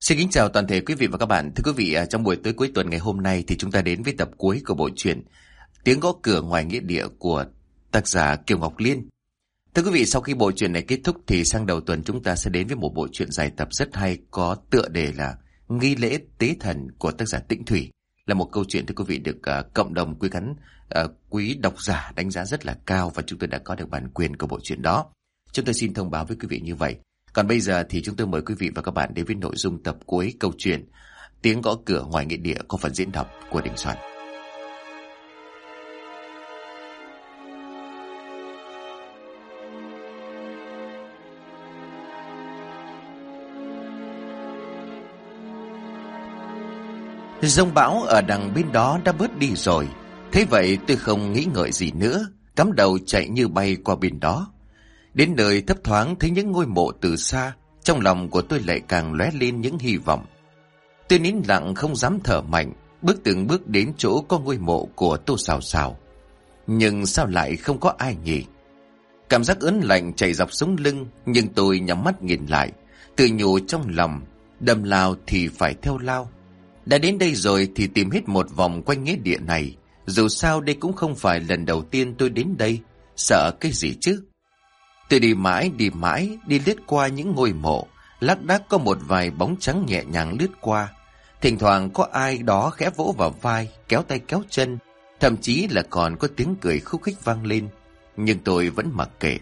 Xin kính chào toàn thể quý vị và các bạn. Thưa quý vị, à, trong buổi tối cuối tuần ngày hôm nay thì chúng ta đến với tập cuối của bộ truyện Tiếng gõ cửa ngoài nghĩa địa của tác giả Kiều Ngọc Liên. Thưa quý vị, sau khi bộ truyện này kết thúc thì sang đầu tuần chúng ta sẽ đến với một bộ truyện dài tập rất hay có tựa đề là Nghi lễ tế thần của tác giả Tĩnh Thủy. Là một câu chuyện thưa quý vị được uh, cộng đồng quý khán uh, quý độc giả đánh giá rất là cao và chúng tôi đã có được bản quyền của bộ truyện đó. Chúng tôi xin thông báo với quý vị như vậy. Còn bây giờ thì chúng tôi mời quý vị và các bạn đến với nội dung tập cuối câu chuyện Tiếng gõ cửa ngoài nghị địa có phần diễn đọc của Đình Soạn. Dông bão ở đằng bên đó đã bớt đi rồi. Thế vậy tôi không nghĩ ngợi gì nữa, cắm đầu chạy như bay qua bên đó. Đến nơi thấp thoáng thấy những ngôi mộ từ xa, trong lòng của tôi lại càng lóe lên những hy vọng. Tôi nín lặng không dám thở mạnh, bước từng bước đến chỗ có ngôi mộ của Tô Sào Sào. Nhưng sao lại không có ai nhỉ? Cảm giác ớn lạnh chảy dọc sống lưng, nhưng tôi nhắm mắt nhìn lại, tự nhủ trong lòng, đâm lao thì phải theo lao. Đã đến đây rồi thì tìm hết một vòng quanh nghĩa địa này, dù sao đây cũng không phải lần đầu tiên tôi đến đây, sợ cái gì chứ? Tôi đi mãi đi mãi, đi lướt qua những ngôi mộ. Lác đác có một vài bóng trắng nhẹ nhàng lướt qua. Thỉnh thoảng có ai đó khẽ vỗ vào vai, Kéo tay kéo chân. Thậm chí là còn có tiếng cười khúc khích vang lên. Nhưng tôi vẫn mặc kệ.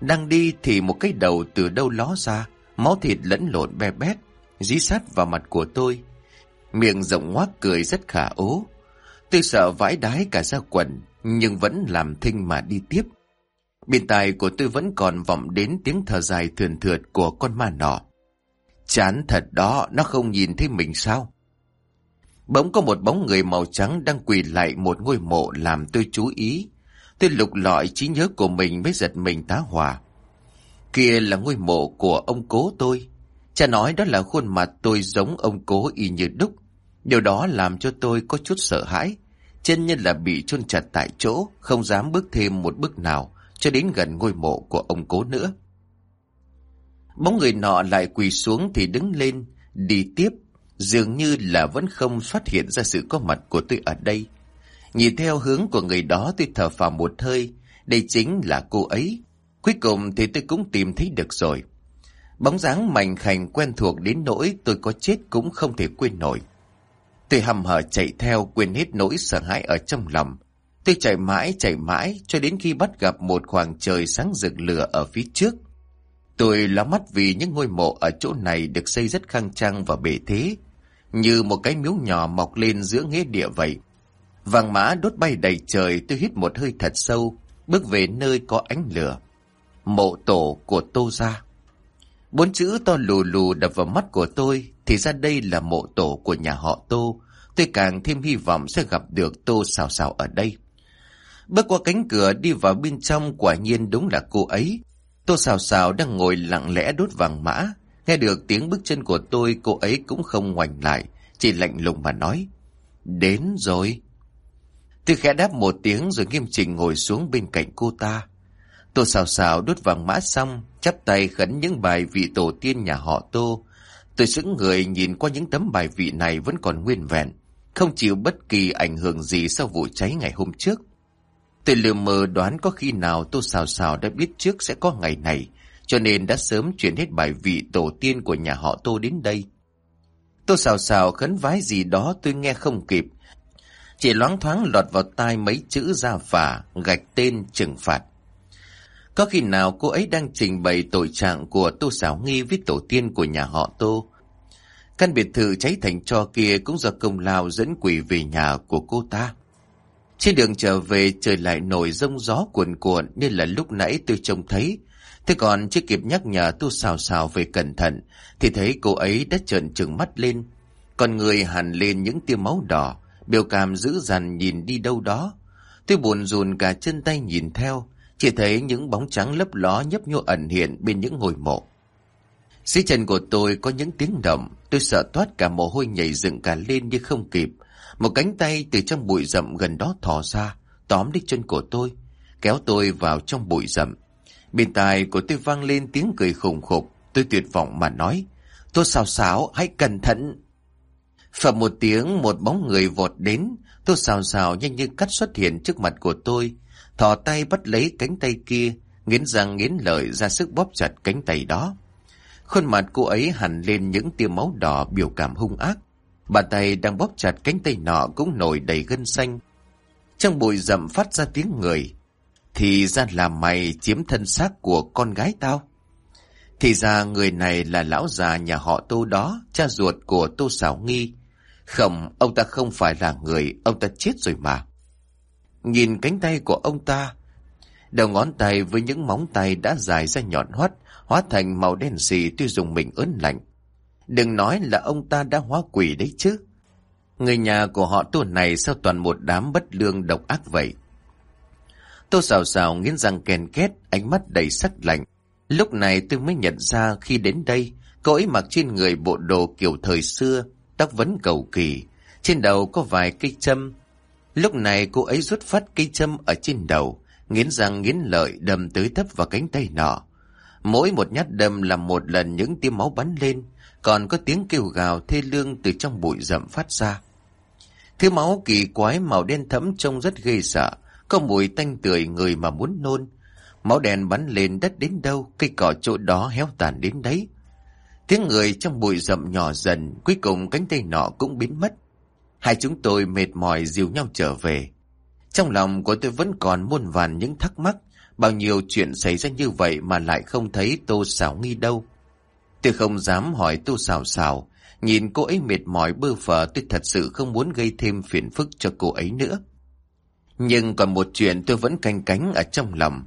Đang đi thì một cái đầu từ đâu ló ra, Máu thịt lẫn lộn be bét, Dí sát vào mặt của tôi. Miệng rộng ngoác cười rất khả ố. Tôi sợ vãi đái cả ra quần, Nhưng vẫn làm thinh mà đi tiếp. Bên tai của tôi vẫn còn vọng đến tiếng thở dài thườn thượt của con ma nọ. Chán thật đó, nó không nhìn thấy mình sao? Bỗng có một bóng người màu trắng đang quỳ lại một ngôi mộ làm tôi chú ý. Tôi lục lọi trí nhớ của mình mới giật mình tá hòa. Kia là ngôi mộ của ông cố tôi. Cha nói đó là khuôn mặt tôi giống ông cố y như đúc. Điều đó làm cho tôi có chút sợ hãi. Chân nhân là bị chôn chặt tại chỗ, không dám bước thêm một bước nào cho đến gần ngôi mộ của ông cố nữa. Bóng người nọ lại quỳ xuống thì đứng lên, đi tiếp, dường như là vẫn không phát hiện ra sự có mặt của tôi ở đây. Nhìn theo hướng của người đó tôi thở phào một hơi, đây chính là cô ấy. Cuối cùng thì tôi cũng tìm thấy được rồi. Bóng dáng mảnh khảnh quen thuộc đến nỗi tôi có chết cũng không thể quên nổi. Tôi hầm hở chạy theo quên hết nỗi sợ hãi ở trong lòng, Tôi chạy mãi chạy mãi cho đến khi bắt gặp một khoảng trời sáng rực lửa ở phía trước. Tôi lá mắt vì những ngôi mộ ở chỗ này được xây rất khang trang và bể thế, như một cái miếu nhỏ mọc lên giữa nghĩa địa vậy. Vàng mã đốt bay đầy trời tôi hít một hơi thật sâu, bước về nơi có ánh lửa. Mộ tổ của Tô Gia. Bốn chữ to lù lù đập vào mắt của tôi, thì ra đây là mộ tổ của nhà họ Tô. Tôi càng thêm hy vọng sẽ gặp được Tô xào xào ở đây. Bước qua cánh cửa đi vào bên trong quả nhiên đúng là cô ấy. Tô xào xào đang ngồi lặng lẽ đốt vàng mã. Nghe được tiếng bước chân của tôi cô ấy cũng không ngoảnh lại. Chỉ lạnh lùng mà nói. Đến rồi. Tôi khẽ đáp một tiếng rồi nghiêm chỉnh ngồi xuống bên cạnh cô ta. Tô xào xào đốt vàng mã xong, chắp tay khấn những bài vị tổ tiên nhà họ Tô. Tôi sững người nhìn qua những tấm bài vị này vẫn còn nguyên vẹn, không chịu bất kỳ ảnh hưởng gì sau vụ cháy ngày hôm trước. Tôi lừa mờ đoán có khi nào Tô Sào Sào đã biết trước sẽ có ngày này, cho nên đã sớm chuyển hết bài vị tổ tiên của nhà họ Tô đến đây. Tô Sào Sào khấn vái gì đó tôi nghe không kịp. Chỉ loáng thoáng lọt vào tai mấy chữ ra phả, gạch tên trừng phạt. Có khi nào cô ấy đang trình bày tội trạng của Tô Sảo Nghi với tổ tiên của nhà họ Tô? Căn biệt thự cháy thành cho kia cũng do công lao dẫn quỷ về nhà của cô ta. Trên đường trở về trời lại nổi rông gió cuồn cuộn nên là lúc nãy tôi trông thấy. Thế còn chưa kịp nhắc nhở tôi xào xào về cẩn thận thì thấy cô ấy đã trợn trừng mắt lên. Còn người hẳn lên những tia máu đỏ, biểu cảm dữ dằn nhìn đi đâu đó. Tôi buồn rùn cả chân tay nhìn theo, chỉ thấy những bóng trắng lấp ló nhấp nhô ẩn hiện bên những ngôi mộ. Dưới chân của tôi có những tiếng động, tôi sợ toát cả mồ hôi nhảy dựng cả lên nhưng không kịp. Một cánh tay từ trong bụi rậm gần đó thò ra, tóm lấy chân của tôi, kéo tôi vào trong bụi rậm. Bên tai của tôi vang lên tiếng cười khủng khục, tôi tuyệt vọng mà nói, tôi xào xáo, hãy cẩn thận. Phẩm một tiếng, một bóng người vọt đến. tôi xào xào nhanh như cắt xuất hiện trước mặt của tôi. Thò tay bắt lấy cánh tay kia, nghiến răng nghiến lợi ra sức bóp chặt cánh tay đó. Khuôn mặt cô ấy hẳn lên những tia máu đỏ biểu cảm hung ác. Bàn tay đang bóp chặt cánh tay nọ cũng nổi đầy gân xanh. Trong bụi rậm phát ra tiếng người. Thì ra là mày chiếm thân xác của con gái tao. Thì ra người này là lão già nhà họ Tô đó, cha ruột của Tô Sảo Nghi. Không, ông ta không phải là người, ông ta chết rồi mà. Nhìn cánh tay của ông ta, đầu ngón tay với những móng tay đã dài ra nhọn hoắt, hóa thành màu đen xì tuy dùng mình ớn lạnh. Đừng nói là ông ta đã hóa quỷ đấy chứ. Người nhà của họ tuổi này sao toàn một đám bất lương độc ác vậy? Tô xào xào nghiến răng kèn két, ánh mắt đầy sắc lạnh. Lúc này tôi mới nhận ra khi đến đây, cô ấy mặc trên người bộ đồ kiểu thời xưa, tóc vấn cầu kỳ, trên đầu có vài cây châm. Lúc này cô ấy rút phát cây châm ở trên đầu, nghiến răng nghiến lợi đâm tới thấp vào cánh tay nọ. Mỗi một nhát đâm là một lần những tia máu bắn lên, còn có tiếng kêu gào thê lương từ trong bụi rậm phát ra. Thứ máu kỳ quái màu đen thẫm trông rất ghê sợ, có mùi tanh tưởi người mà muốn nôn. Máu đen bắn lên đất đến đâu, cây cỏ chỗ đó héo tàn đến đấy. Tiếng người trong bụi rậm nhỏ dần, cuối cùng cánh tay nọ cũng biến mất. Hai chúng tôi mệt mỏi dìu nhau trở về. Trong lòng của tôi vẫn còn muôn vàn những thắc mắc, bao nhiêu chuyện xảy ra như vậy mà lại không thấy Tô xảo nghi đâu. Tôi không dám hỏi tôi xào xào nhìn cô ấy mệt mỏi bơ phờ tôi thật sự không muốn gây thêm phiền phức cho cô ấy nữa. Nhưng còn một chuyện tôi vẫn canh cánh ở trong lòng.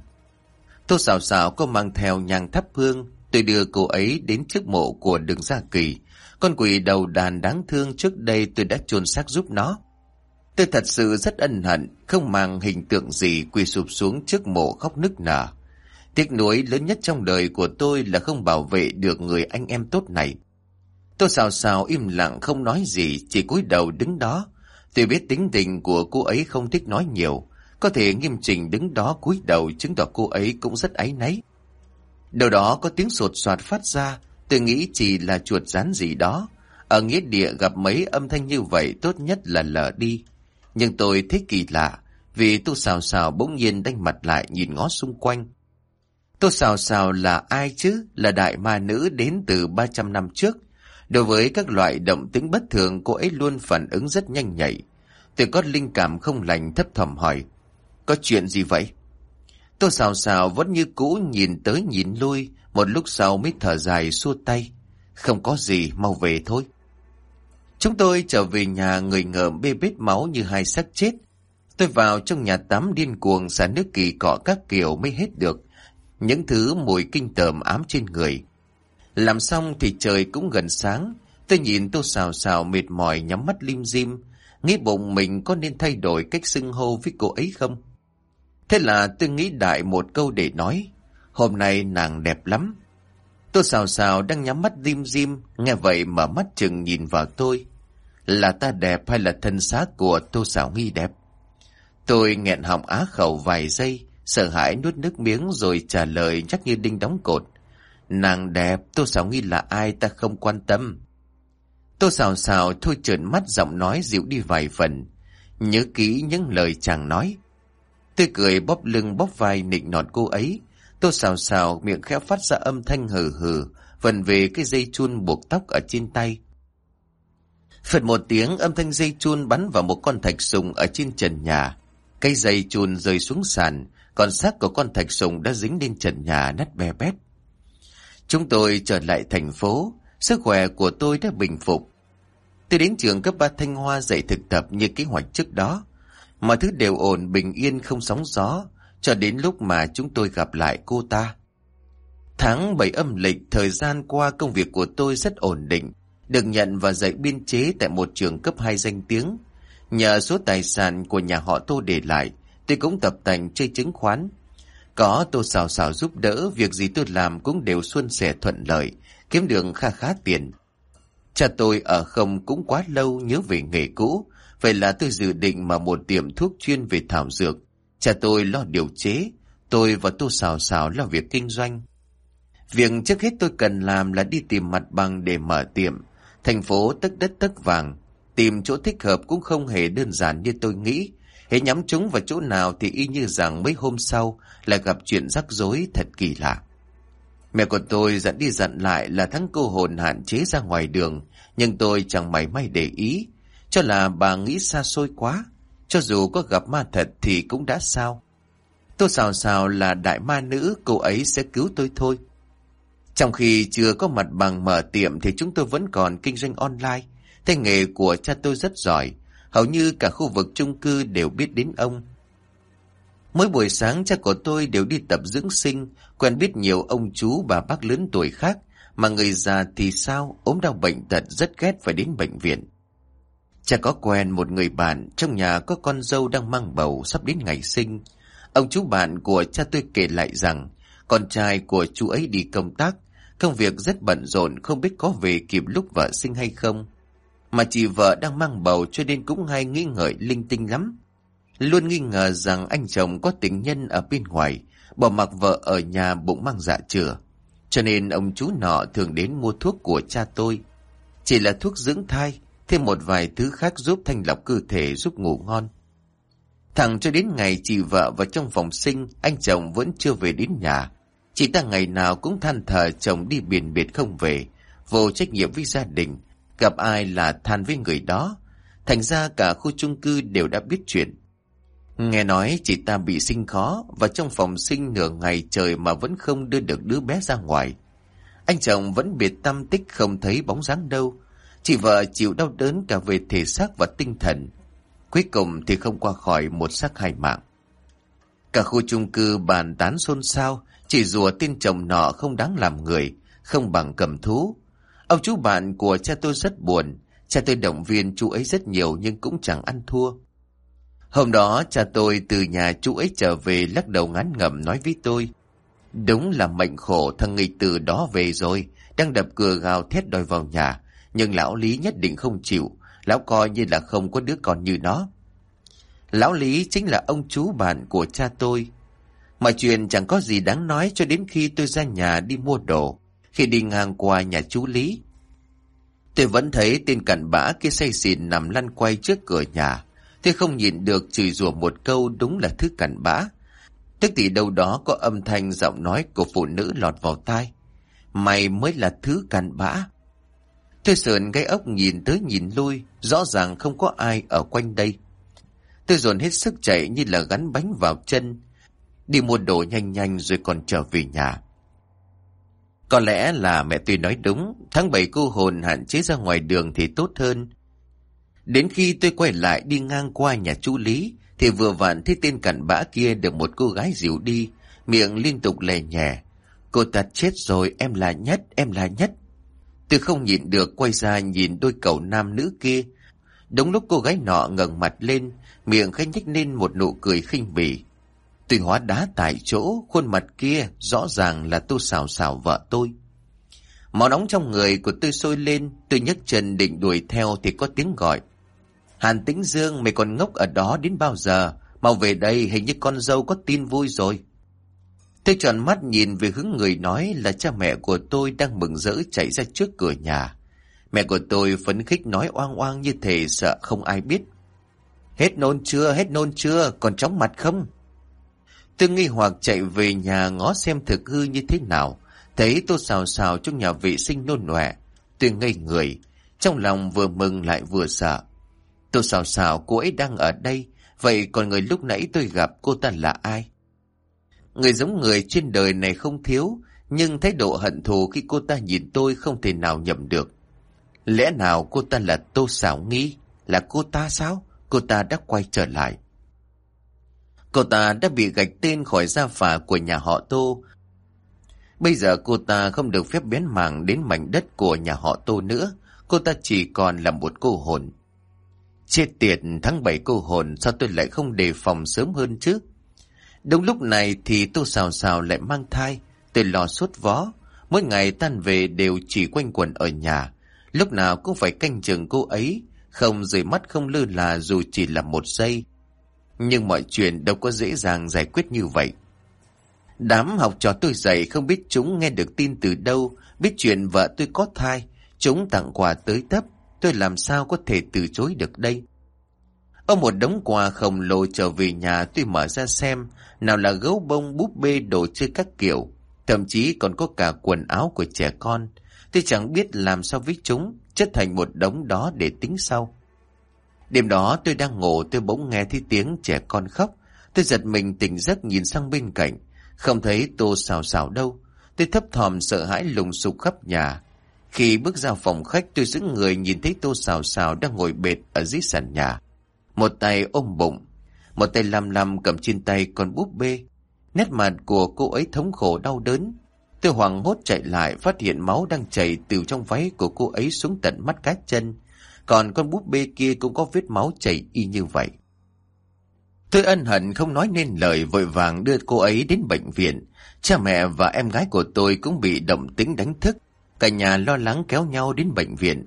Tô xào xào có mang theo nhang thắp hương, tôi đưa cô ấy đến trước mộ của đường gia kỳ. Con quỷ đầu đàn đáng thương trước đây tôi đã chôn xác giúp nó. Tôi thật sự rất ân hận, không mang hình tượng gì quỳ sụp xuống trước mộ khóc nức nở. Tiếc nuối lớn nhất trong đời của tôi là không bảo vệ được người anh em tốt này. Tôi xào xào im lặng không nói gì, chỉ cúi đầu đứng đó. Tôi biết tính tình của cô ấy không thích nói nhiều, có thể nghiêm trình đứng đó cúi đầu chứng tỏ cô ấy cũng rất áy náy. Đầu đó có tiếng sột soạt phát ra, tôi nghĩ chỉ là chuột rán gì đó. Ở nghĩa địa gặp mấy âm thanh như vậy tốt nhất là lờ đi. Nhưng tôi thấy kỳ lạ, vì tu xào xào bỗng nhiên đanh mặt lại nhìn ngó xung quanh. Tô xào xào là ai chứ? Là đại ma nữ đến từ 300 năm trước. Đối với các loại động tính bất thường, cô ấy luôn phản ứng rất nhanh nhạy. Tôi có linh cảm không lành thấp thỏm hỏi. Có chuyện gì vậy? Tôi xào xào vẫn như cũ nhìn tới nhìn lui, một lúc sau mới thở dài xua tay. Không có gì, mau về thôi. Chúng tôi trở về nhà người ngợm bê bết máu như hai xác chết. Tôi vào trong nhà tắm điên cuồng xả nước kỳ cọ các kiểu mới hết được. Những thứ mùi kinh tởm ám trên người. Làm xong thì trời cũng gần sáng. Tôi nhìn tô xào xào mệt mỏi nhắm mắt lim dim. Nghĩ bụng mình có nên thay đổi cách xưng hô với cô ấy không? Thế là tôi nghĩ đại một câu để nói. Hôm nay nàng đẹp lắm. Tô xào xào đang nhắm mắt dim dim, nghe vậy mở mắt chừng nhìn vào tôi. Là ta đẹp hay là thân xác của tô xào nghi đẹp? Tôi nghẹn họng á khẩu vài giây, sợ hãi nuốt nước miếng rồi trả lời chắc như đinh đóng cột. Nàng đẹp, tô Sảo nghi là ai ta không quan tâm. Tô Sảo Sảo thôi trợn mắt giọng nói dịu đi vài phần. Nhớ kỹ những lời chàng nói. Tôi cười bóp lưng bóp vai nịnh nọt cô ấy. Tô Sảo Sảo miệng khẽ phát ra âm thanh hừ hừ, phần về cái dây chun buộc tóc ở trên tay. Phật một tiếng âm thanh dây chun bắn vào một con thạch sùng ở trên trần nhà. Cây dây chun rơi xuống sàn, còn xác của con thạch sùng đã dính lên trần nhà nát bè bét. Chúng tôi trở lại thành phố, sức khỏe của tôi đã bình phục. Tôi đến trường cấp 3 Thanh Hoa dạy thực tập như kế hoạch trước đó. Mọi thứ đều ổn bình yên không sóng gió, cho đến lúc mà chúng tôi gặp lại cô ta. Tháng 7 âm lịch, thời gian qua công việc của tôi rất ổn định, được nhận và dạy biên chế tại một trường cấp 2 danh tiếng. Nhờ số tài sản của nhà họ Tô để lại, tôi cũng tập tành chơi chứng khoán. Có Tô xào xào giúp đỡ, việc gì tôi làm cũng đều xuân sẻ thuận lợi, kiếm được kha khá tiền. Cha tôi ở không cũng quá lâu nhớ về nghề cũ, vậy là tôi dự định mở một tiệm thuốc chuyên về thảo dược. Cha tôi lo điều chế, tôi và Tô xào xào lo việc kinh doanh. Việc trước hết tôi cần làm là đi tìm mặt bằng để mở tiệm. Thành phố tất đất tất vàng. Tìm chỗ thích hợp cũng không hề đơn giản như tôi nghĩ. Hãy nhắm chúng vào chỗ nào thì y như rằng mấy hôm sau lại gặp chuyện rắc rối thật kỳ lạ. Mẹ của tôi dặn đi dặn lại là thắng cô hồn hạn chế ra ngoài đường, nhưng tôi chẳng mảy may để ý, cho là bà nghĩ xa xôi quá. Cho dù có gặp ma thật thì cũng đã sao. Tôi xào xào là đại ma nữ, cô ấy sẽ cứu tôi thôi. Trong khi chưa có mặt bằng mở tiệm thì chúng tôi vẫn còn kinh doanh online. thế nghề của cha tôi rất giỏi, hầu như cả khu vực chung cư đều biết đến ông. Mỗi buổi sáng cha của tôi đều đi tập dưỡng sinh, quen biết nhiều ông chú bà bác lớn tuổi khác, mà người già thì sao, ốm đau bệnh tật rất ghét phải đến bệnh viện. Cha có quen một người bạn, trong nhà có con dâu đang mang bầu sắp đến ngày sinh. Ông chú bạn của cha tôi kể lại rằng, con trai của chú ấy đi công tác, công việc rất bận rộn không biết có về kịp lúc vợ sinh hay không. Mà chị vợ đang mang bầu cho nên cũng hay nghi ngợi linh tinh lắm. Luôn nghi ngờ rằng anh chồng có tình nhân ở bên ngoài, bỏ mặc vợ ở nhà bụng mang dạ chữa. Cho nên ông chú nọ thường đến mua thuốc của cha tôi. Chỉ là thuốc dưỡng thai, thêm một vài thứ khác giúp thanh lọc cơ thể giúp ngủ ngon. Thẳng cho đến ngày chị vợ vào trong phòng sinh, anh chồng vẫn chưa về đến nhà. Chị ta ngày nào cũng than thở chồng đi biển biệt không về, vô trách nhiệm với gia đình, gặp ai là than với người đó. Thành ra cả khu chung cư đều đã biết chuyện. Nghe nói chị ta bị sinh khó và trong phòng sinh nửa ngày trời mà vẫn không đưa được đứa bé ra ngoài. Anh chồng vẫn biệt tâm tích không thấy bóng dáng đâu. Chị vợ chịu đau đớn cả về thể xác và tinh thần. Cuối cùng thì không qua khỏi một xác hai mạng. Cả khu chung cư bàn tán xôn xao, chỉ rùa tin chồng nọ không đáng làm người, không bằng cầm thú. Ông chú bạn của cha tôi rất buồn, cha tôi động viên chú ấy rất nhiều nhưng cũng chẳng ăn thua. Hôm đó cha tôi từ nhà chú ấy trở về lắc đầu ngán ngẩm nói với tôi. Đúng là mệnh khổ thằng nghịch từ đó về rồi, đang đập cửa gào thét đòi vào nhà. Nhưng lão Lý nhất định không chịu, lão coi như là không có đứa con như nó. Lão Lý chính là ông chú bạn của cha tôi. Mọi chuyện chẳng có gì đáng nói cho đến khi tôi ra nhà đi mua đồ. Khi đi ngang qua nhà chú Lý, tôi vẫn thấy tên cặn bã kia say xỉn nằm lăn quay trước cửa nhà. Tôi không nhìn được chửi rủa một câu đúng là thứ cặn bã. Tức thì đâu đó có âm thanh giọng nói của phụ nữ lọt vào tai. Mày mới là thứ cặn bã. Tôi sờn gáy ốc nhìn tới nhìn lui, rõ ràng không có ai ở quanh đây. Tôi dồn hết sức chạy như là gắn bánh vào chân, đi mua đồ nhanh nhanh rồi còn trở về nhà. Có lẽ là mẹ tôi nói đúng, tháng 7 cô hồn hạn chế ra ngoài đường thì tốt hơn. Đến khi tôi quay lại đi ngang qua nhà chú Lý, thì vừa vặn thấy tên cặn bã kia được một cô gái dịu đi, miệng liên tục lè nhẹ. Cô ta chết rồi, em là nhất, em là nhất. Tôi không nhìn được quay ra nhìn đôi cậu nam nữ kia. Đúng lúc cô gái nọ ngẩng mặt lên, miệng khẽ nhếch lên một nụ cười khinh bỉ. Tôi hóa đá tại chỗ, khuôn mặt kia rõ ràng là tôi xào xào vợ tôi. Máu nóng trong người của tôi sôi lên, tôi nhấc chân định đuổi theo thì có tiếng gọi. Hàn Tĩnh Dương mày còn ngốc ở đó đến bao giờ? Mau về đây hình như con dâu có tin vui rồi. Tôi tròn mắt nhìn về hướng người nói là cha mẹ của tôi đang mừng rỡ chạy ra trước cửa nhà. Mẹ của tôi phấn khích nói oang oang như thể sợ không ai biết. Hết nôn chưa, hết nôn chưa, còn chóng mặt không? Tôi nghi hoặc chạy về nhà ngó xem thực hư như thế nào. Thấy tôi xào xào trong nhà vệ sinh nôn nọe. Tôi ngây người, trong lòng vừa mừng lại vừa sợ. Tôi xào xào cô ấy đang ở đây, vậy còn người lúc nãy tôi gặp cô ta là ai? Người giống người trên đời này không thiếu, nhưng thái độ hận thù khi cô ta nhìn tôi không thể nào nhầm được. Lẽ nào cô ta là Tô xảo Nghi? Là cô ta sao? Cô ta đã quay trở lại. Cô ta đã bị gạch tên khỏi gia phả của nhà họ Tô. Bây giờ cô ta không được phép bén mảng đến mảnh đất của nhà họ Tô nữa. Cô ta chỉ còn là một cô hồn. Chết tiệt tháng 7 cô hồn sao tôi lại không đề phòng sớm hơn chứ? Đúng lúc này thì tô xào xào lại mang thai, tôi lo suốt vó. Mỗi ngày tan về đều chỉ quanh quẩn ở nhà. Lúc nào cũng phải canh chừng cô ấy, không rời mắt không lơ là dù chỉ là một giây. Nhưng mọi chuyện đâu có dễ dàng giải quyết như vậy. Đám học trò tôi dạy không biết chúng nghe được tin từ đâu, biết chuyện vợ tôi có thai, chúng tặng quà tới tấp, tôi làm sao có thể từ chối được đây. Ông một đống quà khổng lồ trở về nhà tôi mở ra xem, nào là gấu bông búp bê đồ chơi các kiểu, thậm chí còn có cả quần áo của trẻ con. Tôi chẳng biết làm sao với chúng, chất thành một đống đó để tính sau. Đêm đó tôi đang ngủ, tôi bỗng nghe thấy tiếng trẻ con khóc. Tôi giật mình tỉnh giấc nhìn sang bên cạnh. Không thấy tô xào xào đâu. Tôi thấp thòm sợ hãi lùng sục khắp nhà. Khi bước ra phòng khách, tôi giữ người nhìn thấy tô xào xào đang ngồi bệt ở dưới sàn nhà. Một tay ôm bụng. Một tay lăm lăm cầm trên tay con búp bê. Nét mặt của cô ấy thống khổ đau đớn. Tôi hoảng hốt chạy lại, phát hiện máu đang chảy từ trong váy của cô ấy xuống tận mắt cá chân. Còn con búp bê kia cũng có vết máu chảy y như vậy. Tôi ân hận không nói nên lời vội vàng đưa cô ấy đến bệnh viện. Cha mẹ và em gái của tôi cũng bị động tính đánh thức. Cả nhà lo lắng kéo nhau đến bệnh viện.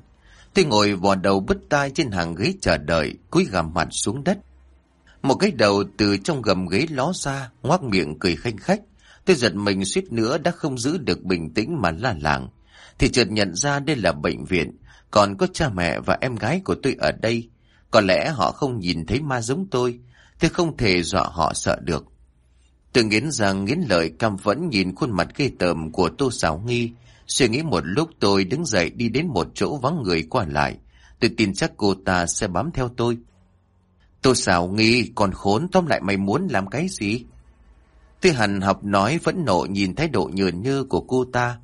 Tôi ngồi vò đầu bứt tai trên hàng ghế chờ đợi, cúi gằm mặt xuống đất. Một cái đầu từ trong gầm ghế ló ra, ngoác miệng cười khanh khách. Tôi giật mình suýt nữa đã không giữ được bình tĩnh mà la làng. Thì chợt nhận ra đây là bệnh viện, còn có cha mẹ và em gái của tôi ở đây. Có lẽ họ không nhìn thấy ma giống tôi, tôi không thể dọa họ sợ được. Tôi nghiến rằng nghiến lợi cam vẫn nhìn khuôn mặt ghê tởm của Tô Sảo Nghi. Suy nghĩ một lúc tôi đứng dậy đi đến một chỗ vắng người qua lại. Tôi tin chắc cô ta sẽ bám theo tôi. Tô Sảo Nghi còn khốn tóm lại mày muốn làm cái gì? Tôi hằn học nói vẫn nộ nhìn thái độ nhờn như của cô ta.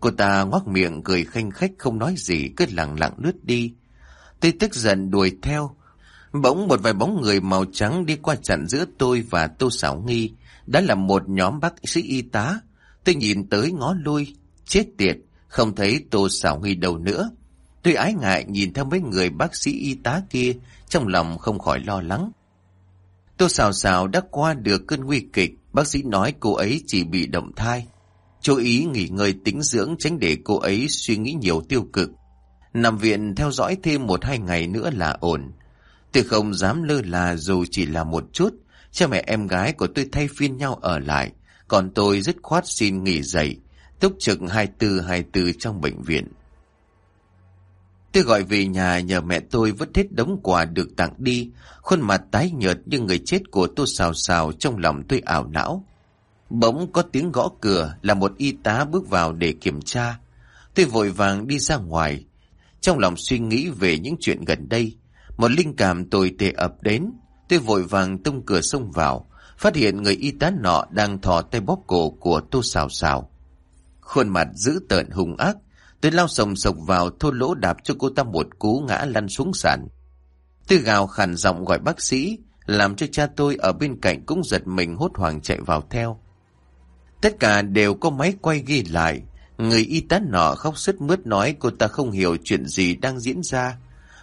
Cô ta ngoác miệng cười khanh khách không nói gì cứ lặng lặng lướt đi. Tôi tức giận đuổi theo. Bỗng một vài bóng người màu trắng đi qua chặn giữa tôi và Tô Sảo Nghi. Đã là một nhóm bác sĩ y tá. Tôi nhìn tới ngó lui. Chết tiệt, không thấy Tô Sảo Nghi đâu nữa. Tôi ái ngại nhìn theo mấy người bác sĩ y tá kia, trong lòng không khỏi lo lắng. Tô Sảo Sảo đã qua được cơn nguy kịch, bác sĩ nói cô ấy chỉ bị động thai. Chú ý nghỉ ngơi tĩnh dưỡng tránh để cô ấy suy nghĩ nhiều tiêu cực. Nằm viện theo dõi thêm một hai ngày nữa là ổn. Tôi không dám lơ là dù chỉ là một chút. Cha mẹ em gái của tôi thay phiên nhau ở lại. Còn tôi dứt khoát xin nghỉ dậy. Túc trực 24-24 trong bệnh viện. Tôi gọi về nhà nhờ mẹ tôi vứt hết đống quà được tặng đi. Khuôn mặt tái nhợt như người chết của tôi xào xào trong lòng tôi ảo não. Bỗng có tiếng gõ cửa là một y tá bước vào để kiểm tra. Tôi vội vàng đi ra ngoài. Trong lòng suy nghĩ về những chuyện gần đây. Một linh cảm tồi tệ ập đến. Tôi vội vàng tung cửa xông vào. Phát hiện người y tá nọ đang thò tay bóp cổ của tô xào xào. Khuôn mặt dữ tợn hung ác. Tôi lao sồng sộc vào thô lỗ đạp cho cô ta một cú ngã lăn xuống sàn. Tôi gào khàn giọng gọi bác sĩ, làm cho cha tôi ở bên cạnh cũng giật mình hốt hoảng chạy vào theo. Tất cả đều có máy quay ghi lại. Người y tá nọ khóc sứt mướt nói cô ta không hiểu chuyện gì đang diễn ra.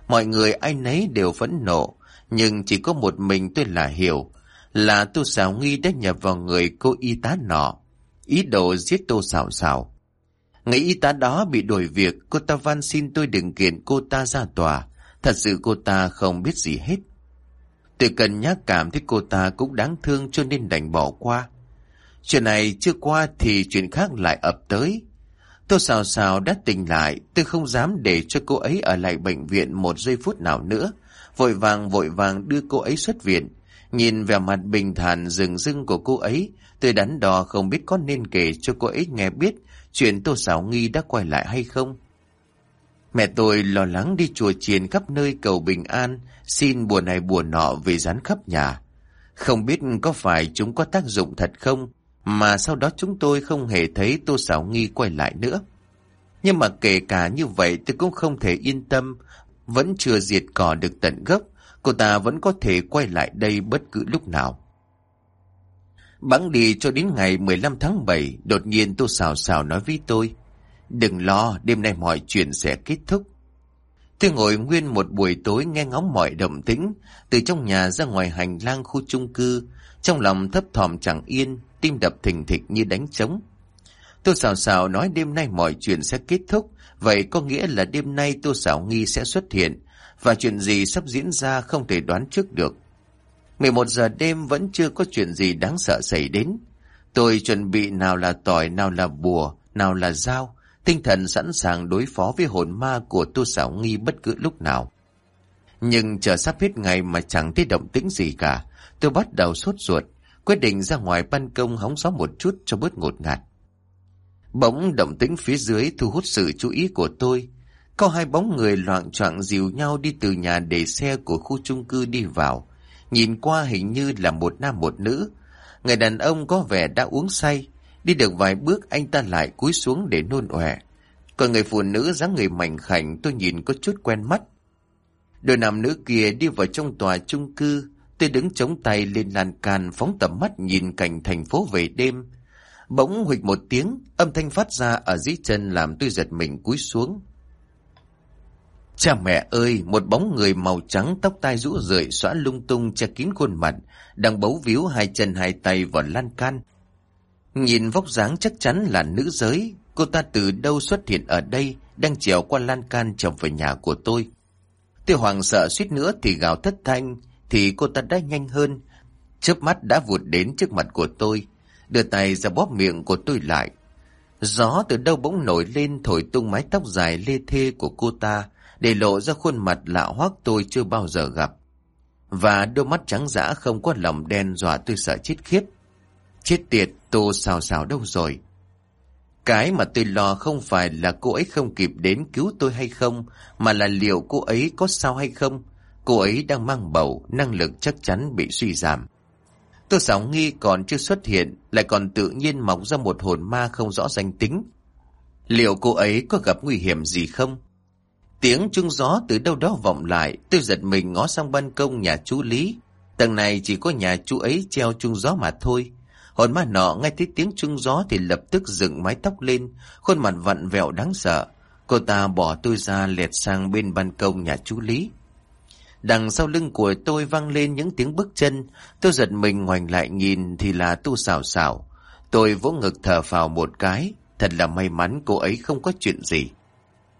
Mọi người ai nấy đều phẫn nộ, nhưng chỉ có một mình tôi là hiểu. Là tô xảo nghi đã nhập vào người cô y tá nọ. Ý đồ giết tô xảo xảo. Người y tá đó bị đuổi việc, cô ta van xin tôi đừng kiện cô ta ra tòa. Thật sự cô ta không biết gì hết. Tôi cần nhắc cảm thấy cô ta cũng đáng thương cho nên đành bỏ qua. Chuyện này chưa qua thì chuyện khác lại ập tới. Tôi xào xào đã tỉnh lại, tôi không dám để cho cô ấy ở lại bệnh viện một giây phút nào nữa. Vội vàng vội vàng đưa cô ấy xuất viện. Nhìn vẻ mặt bình thản rừng rưng của cô ấy, tôi đắn đo không biết có nên kể cho cô ấy nghe biết chuyện Tô Sảo Nghi đã quay lại hay không. Mẹ tôi lo lắng đi chùa chiền khắp nơi cầu bình an, xin bùa này bùa nọ về dán khắp nhà. Không biết có phải chúng có tác dụng thật không, mà sau đó chúng tôi không hề thấy Tô Sảo Nghi quay lại nữa. Nhưng mà kể cả như vậy tôi cũng không thể yên tâm, vẫn chưa diệt cỏ được tận gốc, cô ta vẫn có thể quay lại đây bất cứ lúc nào. Bẵng đi cho đến ngày 15 tháng 7, đột nhiên Tô Sảo Sảo nói với tôi, đừng lo, đêm nay mọi chuyện sẽ kết thúc. Tôi ngồi nguyên một buổi tối nghe ngóng mọi động tĩnh, từ trong nhà ra ngoài hành lang khu chung cư, trong lòng thấp thỏm chẳng yên, tim đập thình thịch như đánh trống. Tô Sảo Sảo nói đêm nay mọi chuyện sẽ kết thúc, vậy có nghĩa là đêm nay Tô Sảo Nghi sẽ xuất hiện, và chuyện gì sắp diễn ra không thể đoán trước được. 11 giờ đêm vẫn chưa có chuyện gì đáng sợ xảy đến. Tôi chuẩn bị nào là tỏi, nào là bùa, nào là dao, tinh thần sẵn sàng đối phó với hồn ma của Tô Sảo Nghi bất cứ lúc nào. Nhưng chờ sắp hết ngày mà chẳng thấy động tĩnh gì cả, tôi bắt đầu sốt ruột, quyết định ra ngoài ban công hóng gió một chút cho bớt ngột ngạt. Bỗng động tĩnh phía dưới thu hút sự chú ý của tôi. Có hai bóng người loạn choạng dìu nhau đi từ nhà để xe của khu chung cư đi vào. Nhìn qua hình như là một nam một nữ. Người đàn ông có vẻ đã uống say. Đi được vài bước anh ta lại cúi xuống để nôn ọe. Còn người phụ nữ dáng người mảnh khảnh tôi nhìn có chút quen mắt. Đôi nam nữ kia đi vào trong tòa chung cư. Tôi đứng chống tay lên lan can phóng tầm mắt nhìn cảnh thành phố về đêm. Bỗng huỵch một tiếng, âm thanh phát ra ở dưới chân làm tôi giật mình cúi xuống. Cha mẹ ơi, một bóng người màu trắng tóc tai rũ rượi xóa lung tung che kín khuôn mặt, đang bấu víu hai chân hai tay vào lan can. Nhìn vóc dáng chắc chắn là nữ giới, cô ta từ đâu xuất hiện ở đây, đang trèo qua lan can trở về nhà của tôi. Tôi hoàng sợ suýt nữa thì gào thất thanh, thì cô ta đã nhanh hơn. Chớp mắt đã vụt đến trước mặt của tôi, đưa tay ra bóp miệng của tôi lại. Gió từ đâu bỗng nổi lên thổi tung mái tóc dài lê thê của cô ta, để lộ ra khuôn mặt lạ hoắc tôi chưa bao giờ gặp. Và đôi mắt trắng dã không có lòng đen dọa tôi sợ chết khiếp. Chết tiệt, tô xào xào đâu rồi? Cái mà tôi lo không phải là cô ấy không kịp đến cứu tôi hay không, mà là liệu cô ấy có sao hay không. Cô ấy đang mang bầu, năng lực chắc chắn bị suy giảm. Tôi xảo nghi còn chưa xuất hiện, lại còn tự nhiên mọc ra một hồn ma không rõ danh tính. Liệu cô ấy có gặp nguy hiểm gì không? Tiếng trung gió từ đâu đó vọng lại, tôi giật mình ngó sang ban công nhà chú Lý. Tầng này chỉ có nhà chú ấy treo trung gió mà thôi. Hồn ma nọ nghe thấy tiếng trung gió thì lập tức dựng mái tóc lên, khuôn mặt vặn vẹo đáng sợ. Cô ta bỏ tôi ra lẹt sang bên ban công nhà chú Lý. Đằng sau lưng của tôi vang lên những tiếng bước chân, tôi giật mình ngoảnh lại nhìn thì là tu xào xào. Tôi vỗ ngực thở phào một cái, thật là may mắn cô ấy không có chuyện gì.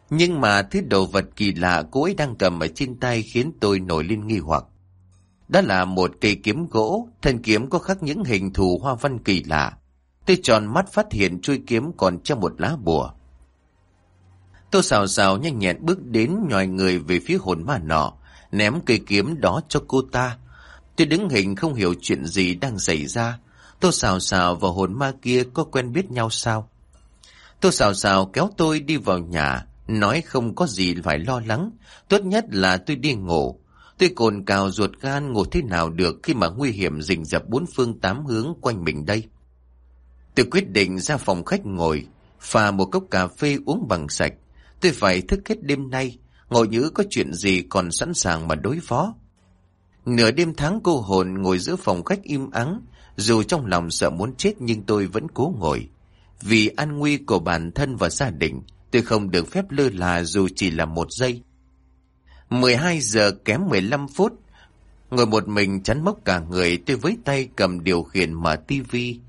Nhưng mà thứ đồ vật kỳ lạ cô ấy đang cầm ở trên tay khiến tôi nổi lên nghi hoặc. Đó là một cây kiếm gỗ, thân kiếm có khắc những hình thù hoa văn kỳ lạ. Tôi tròn mắt phát hiện chui kiếm còn trong một lá bùa. Tôi xào xào nhanh nhẹn bước đến nhòi người về phía hồn ma nọ, ném cây kiếm đó cho cô ta. Tôi đứng hình không hiểu chuyện gì đang xảy ra. Tôi xào xào và hồn ma kia có quen biết nhau sao? Tôi xào xào kéo tôi đi vào nhà, nói không có gì phải lo lắng. Tốt nhất là tôi đi ngủ. Tôi cồn cào ruột gan ngủ thế nào được khi mà nguy hiểm rình rập bốn phương tám hướng quanh mình đây. Tôi quyết định ra phòng khách ngồi, pha một cốc cà phê uống bằng sạch. Tôi phải thức hết đêm nay, ngồi nhữ có chuyện gì còn sẵn sàng mà đối phó. Nửa đêm tháng cô hồn ngồi giữa phòng khách im ắng, dù trong lòng sợ muốn chết nhưng tôi vẫn cố ngồi. Vì an nguy của bản thân và gia đình, tôi không được phép lơ là dù chỉ là một giây. 12 giờ kém 15 phút, ngồi một mình chắn mốc cả người tôi với tay cầm điều khiển mở tivi.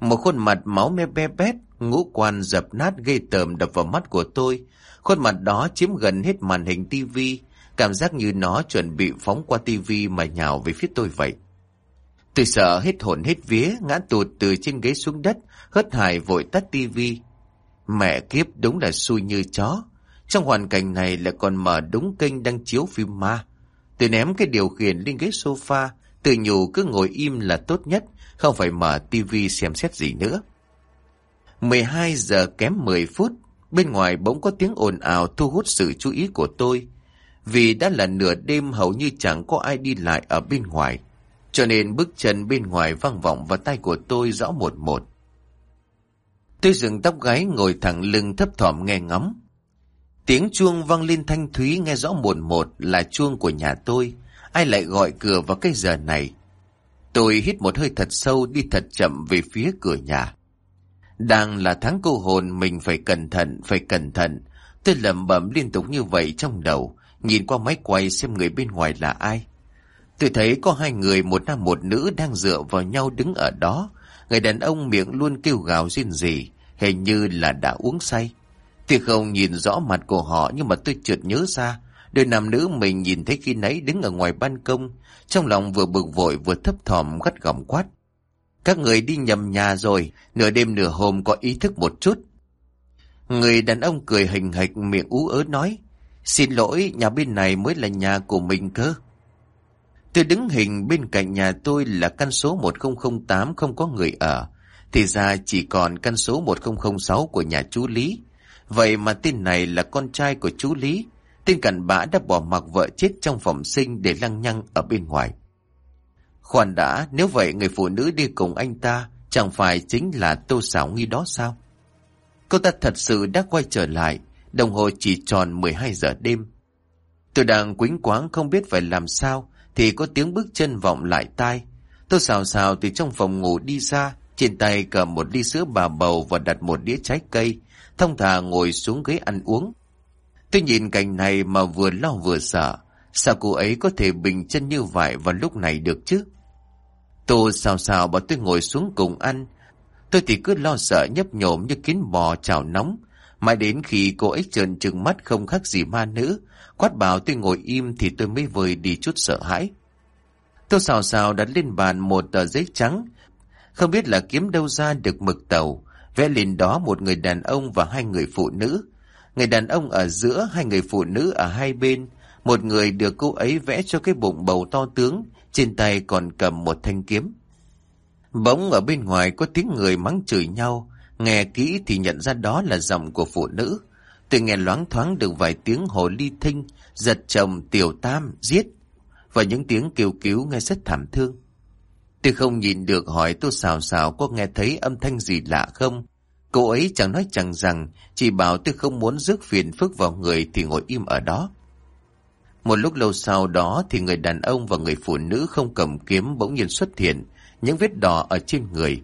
Một khuôn mặt máu me be bét, ngũ quan dập nát gây tờm đập vào mắt của tôi, Khuôn mặt đó chiếm gần hết màn hình tivi, cảm giác như nó chuẩn bị phóng qua tivi mà nhào về phía tôi vậy. Tôi sợ hết hồn hết vía, ngã tụt từ trên ghế xuống đất, hớt hải vội tắt tivi. Mẹ kiếp đúng là xui như chó. Trong hoàn cảnh này lại còn mở đúng kênh đang chiếu phim ma. Tôi ném cái điều khiển lên ghế sofa, tự nhủ cứ ngồi im là tốt nhất, không phải mở tivi xem xét gì nữa. 12 giờ kém 10 phút, Bên ngoài bỗng có tiếng ồn ào thu hút sự chú ý của tôi. Vì đã là nửa đêm hầu như chẳng có ai đi lại ở bên ngoài. Cho nên bước chân bên ngoài vang vọng vào tay của tôi rõ một một. Tôi dừng tóc gáy ngồi thẳng lưng thấp thỏm nghe ngóng. Tiếng chuông vang lên thanh thúy nghe rõ một một là chuông của nhà tôi. Ai lại gọi cửa vào cái giờ này? Tôi hít một hơi thật sâu đi thật chậm về phía cửa nhà. Đang là tháng cô hồn mình phải cẩn thận, phải cẩn thận. Tôi lẩm bẩm liên tục như vậy trong đầu, nhìn qua máy quay xem người bên ngoài là ai. Tôi thấy có hai người, một nam một nữ đang dựa vào nhau đứng ở đó. Người đàn ông miệng luôn kêu gào riêng gì, hình như là đã uống say. Tôi không nhìn rõ mặt của họ nhưng mà tôi chợt nhớ ra, đôi nam nữ mình nhìn thấy khi nãy đứng ở ngoài ban công, trong lòng vừa bực vội vừa thấp thỏm gắt gỏng quát. Các người đi nhầm nhà rồi, nửa đêm nửa hôm có ý thức một chút. Người đàn ông cười hình hạch miệng ú ớ nói, xin lỗi, nhà bên này mới là nhà của mình cơ. Tôi đứng hình bên cạnh nhà tôi là căn số 1008 không có người ở, thì ra chỉ còn căn số 1006 của nhà chú Lý. Vậy mà tên này là con trai của chú Lý, tên cặn bã đã bỏ mặc vợ chết trong phòng sinh để lăng nhăng ở bên ngoài. Khoan đã, nếu vậy người phụ nữ đi cùng anh ta chẳng phải chính là Tô Sảo Nghi đó sao? Cô ta thật sự đã quay trở lại, đồng hồ chỉ tròn 12 giờ đêm. Tôi đang quính quáng không biết phải làm sao, thì có tiếng bước chân vọng lại tai. Tôi xào xào từ trong phòng ngủ đi ra, trên tay cầm một ly sữa bà bầu và đặt một đĩa trái cây, thông thả ngồi xuống ghế ăn uống. Tôi nhìn cảnh này mà vừa lo vừa sợ, sao cô ấy có thể bình chân như vậy vào lúc này được chứ? Tô xào xào bảo tôi ngồi xuống cùng ăn. Tôi thì cứ lo sợ nhấp nhổm như kiến bò chảo nóng. Mãi đến khi cô ấy trợn trừng mắt không khác gì ma nữ. Quát bảo tôi ngồi im thì tôi mới vơi đi chút sợ hãi. Tô xào xào đặt lên bàn một tờ giấy trắng. Không biết là kiếm đâu ra được mực tàu. Vẽ lên đó một người đàn ông và hai người phụ nữ. Người đàn ông ở giữa, hai người phụ nữ ở hai bên. Một người được cô ấy vẽ cho cái bụng bầu to tướng, trên tay còn cầm một thanh kiếm. Bỗng ở bên ngoài có tiếng người mắng chửi nhau, nghe kỹ thì nhận ra đó là giọng của phụ nữ. Tôi nghe loáng thoáng được vài tiếng hồ ly thinh, giật chồng tiểu tam, giết, và những tiếng kêu cứu nghe rất thảm thương. Tôi không nhìn được hỏi tôi xào xào có nghe thấy âm thanh gì lạ không. Cô ấy chẳng nói chẳng rằng, chỉ bảo tôi không muốn rước phiền phức vào người thì ngồi im ở đó. Một lúc lâu sau đó thì người đàn ông và người phụ nữ không cầm kiếm bỗng nhiên xuất hiện, những vết đỏ ở trên người.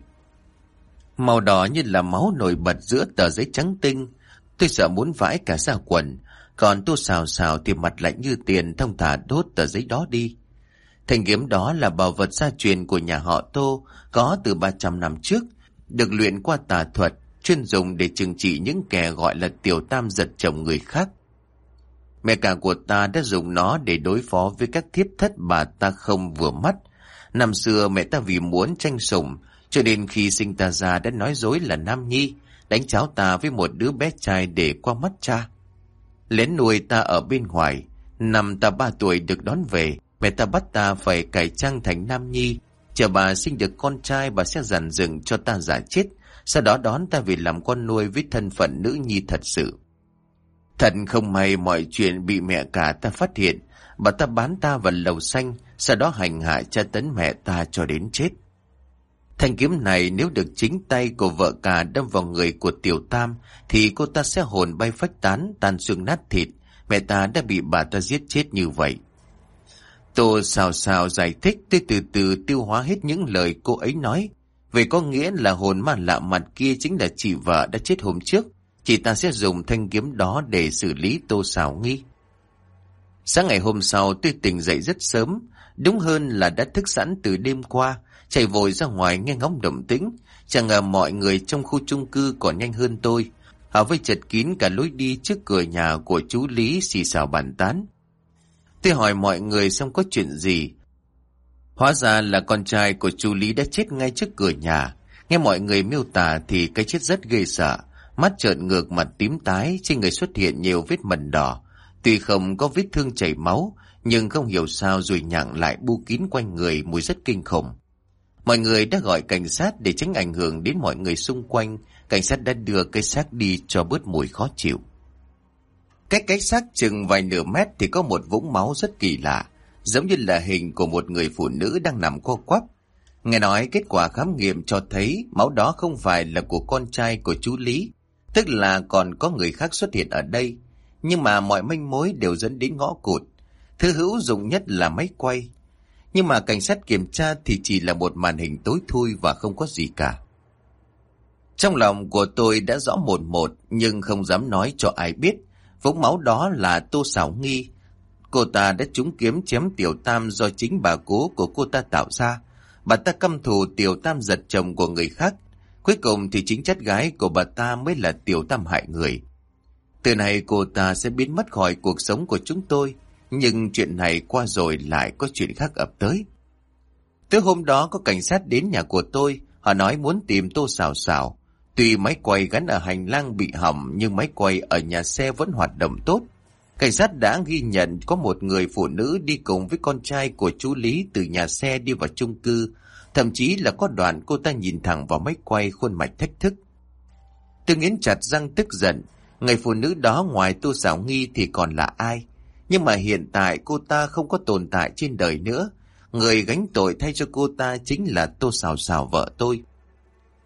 Màu đỏ như là máu nổi bật giữa tờ giấy trắng tinh. Tôi sợ muốn vãi cả ra quần, còn tôi xào xào thì mặt lạnh như tiền thông thả đốt tờ giấy đó đi. Thanh kiếm đó là bảo vật gia truyền của nhà họ Tô, có từ 300 năm trước, được luyện qua tà thuật, chuyên dùng để trừng trị những kẻ gọi là tiểu tam giật chồng người khác. Mẹ cả của ta đã dùng nó để đối phó với các thiếp thất bà ta không vừa mắt. Năm xưa mẹ ta vì muốn tranh sủng, cho nên khi sinh ta ra đã nói dối là Nam Nhi, đánh cháu ta với một đứa bé trai để qua mắt cha. Lén nuôi ta ở bên ngoài, năm ta ba tuổi được đón về, mẹ ta bắt ta phải cải trang thành Nam Nhi. Chờ bà sinh được con trai bà sẽ dàn dựng cho ta giả chết, sau đó đón ta về làm con nuôi với thân phận nữ nhi thật sự. Thật không may mọi chuyện bị mẹ cả ta phát hiện, bà ta bán ta vào lầu xanh, sau đó hành hạ tra tấn mẹ ta cho đến chết. Thanh kiếm này nếu được chính tay của vợ cả đâm vào người của Tiểu Tam, thì cô ta sẽ hồn bay phách tán, tan xương nát thịt. Mẹ ta đã bị bà ta giết chết như vậy. Tô xào xào giải thích tôi từ từ tiêu hóa hết những lời cô ấy nói. Vậy có nghĩa là hồn ma lạ mặt kia chính là chị vợ đã chết hôm trước. Chị ta sẽ dùng thanh kiếm đó để xử lý tô xảo nghi. Sáng ngày hôm sau tôi tỉnh dậy rất sớm, đúng hơn là đã thức sẵn từ đêm qua, chạy vội ra ngoài nghe ngóng động tĩnh. Chẳng ngờ mọi người trong khu chung cư còn nhanh hơn tôi. Họ vây chật kín cả lối đi trước cửa nhà của chú Lý xì xào bàn tán. Tôi hỏi mọi người xem có chuyện gì. Hóa ra là con trai của chú Lý đã chết ngay trước cửa nhà. Nghe mọi người miêu tả thì cái chết rất ghê sợ. Mắt trợn ngược mặt tím tái, trên người xuất hiện nhiều vết mẩn đỏ. Tuy không có vết thương chảy máu, nhưng không hiểu sao rồi nhặng lại bu kín quanh người mùi rất kinh khủng. Mọi người đã gọi cảnh sát để tránh ảnh hưởng đến mọi người xung quanh. Cảnh sát đã đưa cây xác đi cho bớt mùi khó chịu. Cách cái xác chừng vài nửa mét thì có một vũng máu rất kỳ lạ, giống như là hình của một người phụ nữ đang nằm co quắp. Nghe nói kết quả khám nghiệm cho thấy máu đó không phải là của con trai của chú Lý, Tức là còn có người khác xuất hiện ở đây, nhưng mà mọi manh mối đều dẫn đến ngõ cụt. Thứ hữu dụng nhất là máy quay. Nhưng mà cảnh sát kiểm tra thì chỉ là một màn hình tối thui và không có gì cả. Trong lòng của tôi đã rõ một một nhưng không dám nói cho ai biết. Vũng máu đó là Tô xảo Nghi. Cô ta đã trúng kiếm chém Tiểu Tam do chính bà cố của cô ta tạo ra. Bà ta căm thù Tiểu Tam giật chồng của người khác Cuối cùng thì chính chất gái của bà ta mới là tiểu tam hại người. Từ này cô ta sẽ biến mất khỏi cuộc sống của chúng tôi, nhưng chuyện này qua rồi lại có chuyện khác ập tới. Tới hôm đó có cảnh sát đến nhà của tôi, Họ nói muốn tìm tô xào xào. Tuy máy quay gắn ở hành lang bị hỏng nhưng máy quay ở nhà xe vẫn hoạt động tốt. Cảnh sát đã ghi nhận có một người phụ nữ đi cùng với con trai của chú Lý từ nhà xe đi vào chung cư. Thậm chí là có đoạn cô ta nhìn thẳng vào máy quay khuôn mặt thách thức. Tương Yến chặt răng tức giận. Người phụ nữ đó ngoài tu xảo nghi thì còn là ai? Nhưng mà hiện tại cô ta không có tồn tại trên đời nữa. Người gánh tội thay cho cô ta chính là tô xào xào vợ tôi.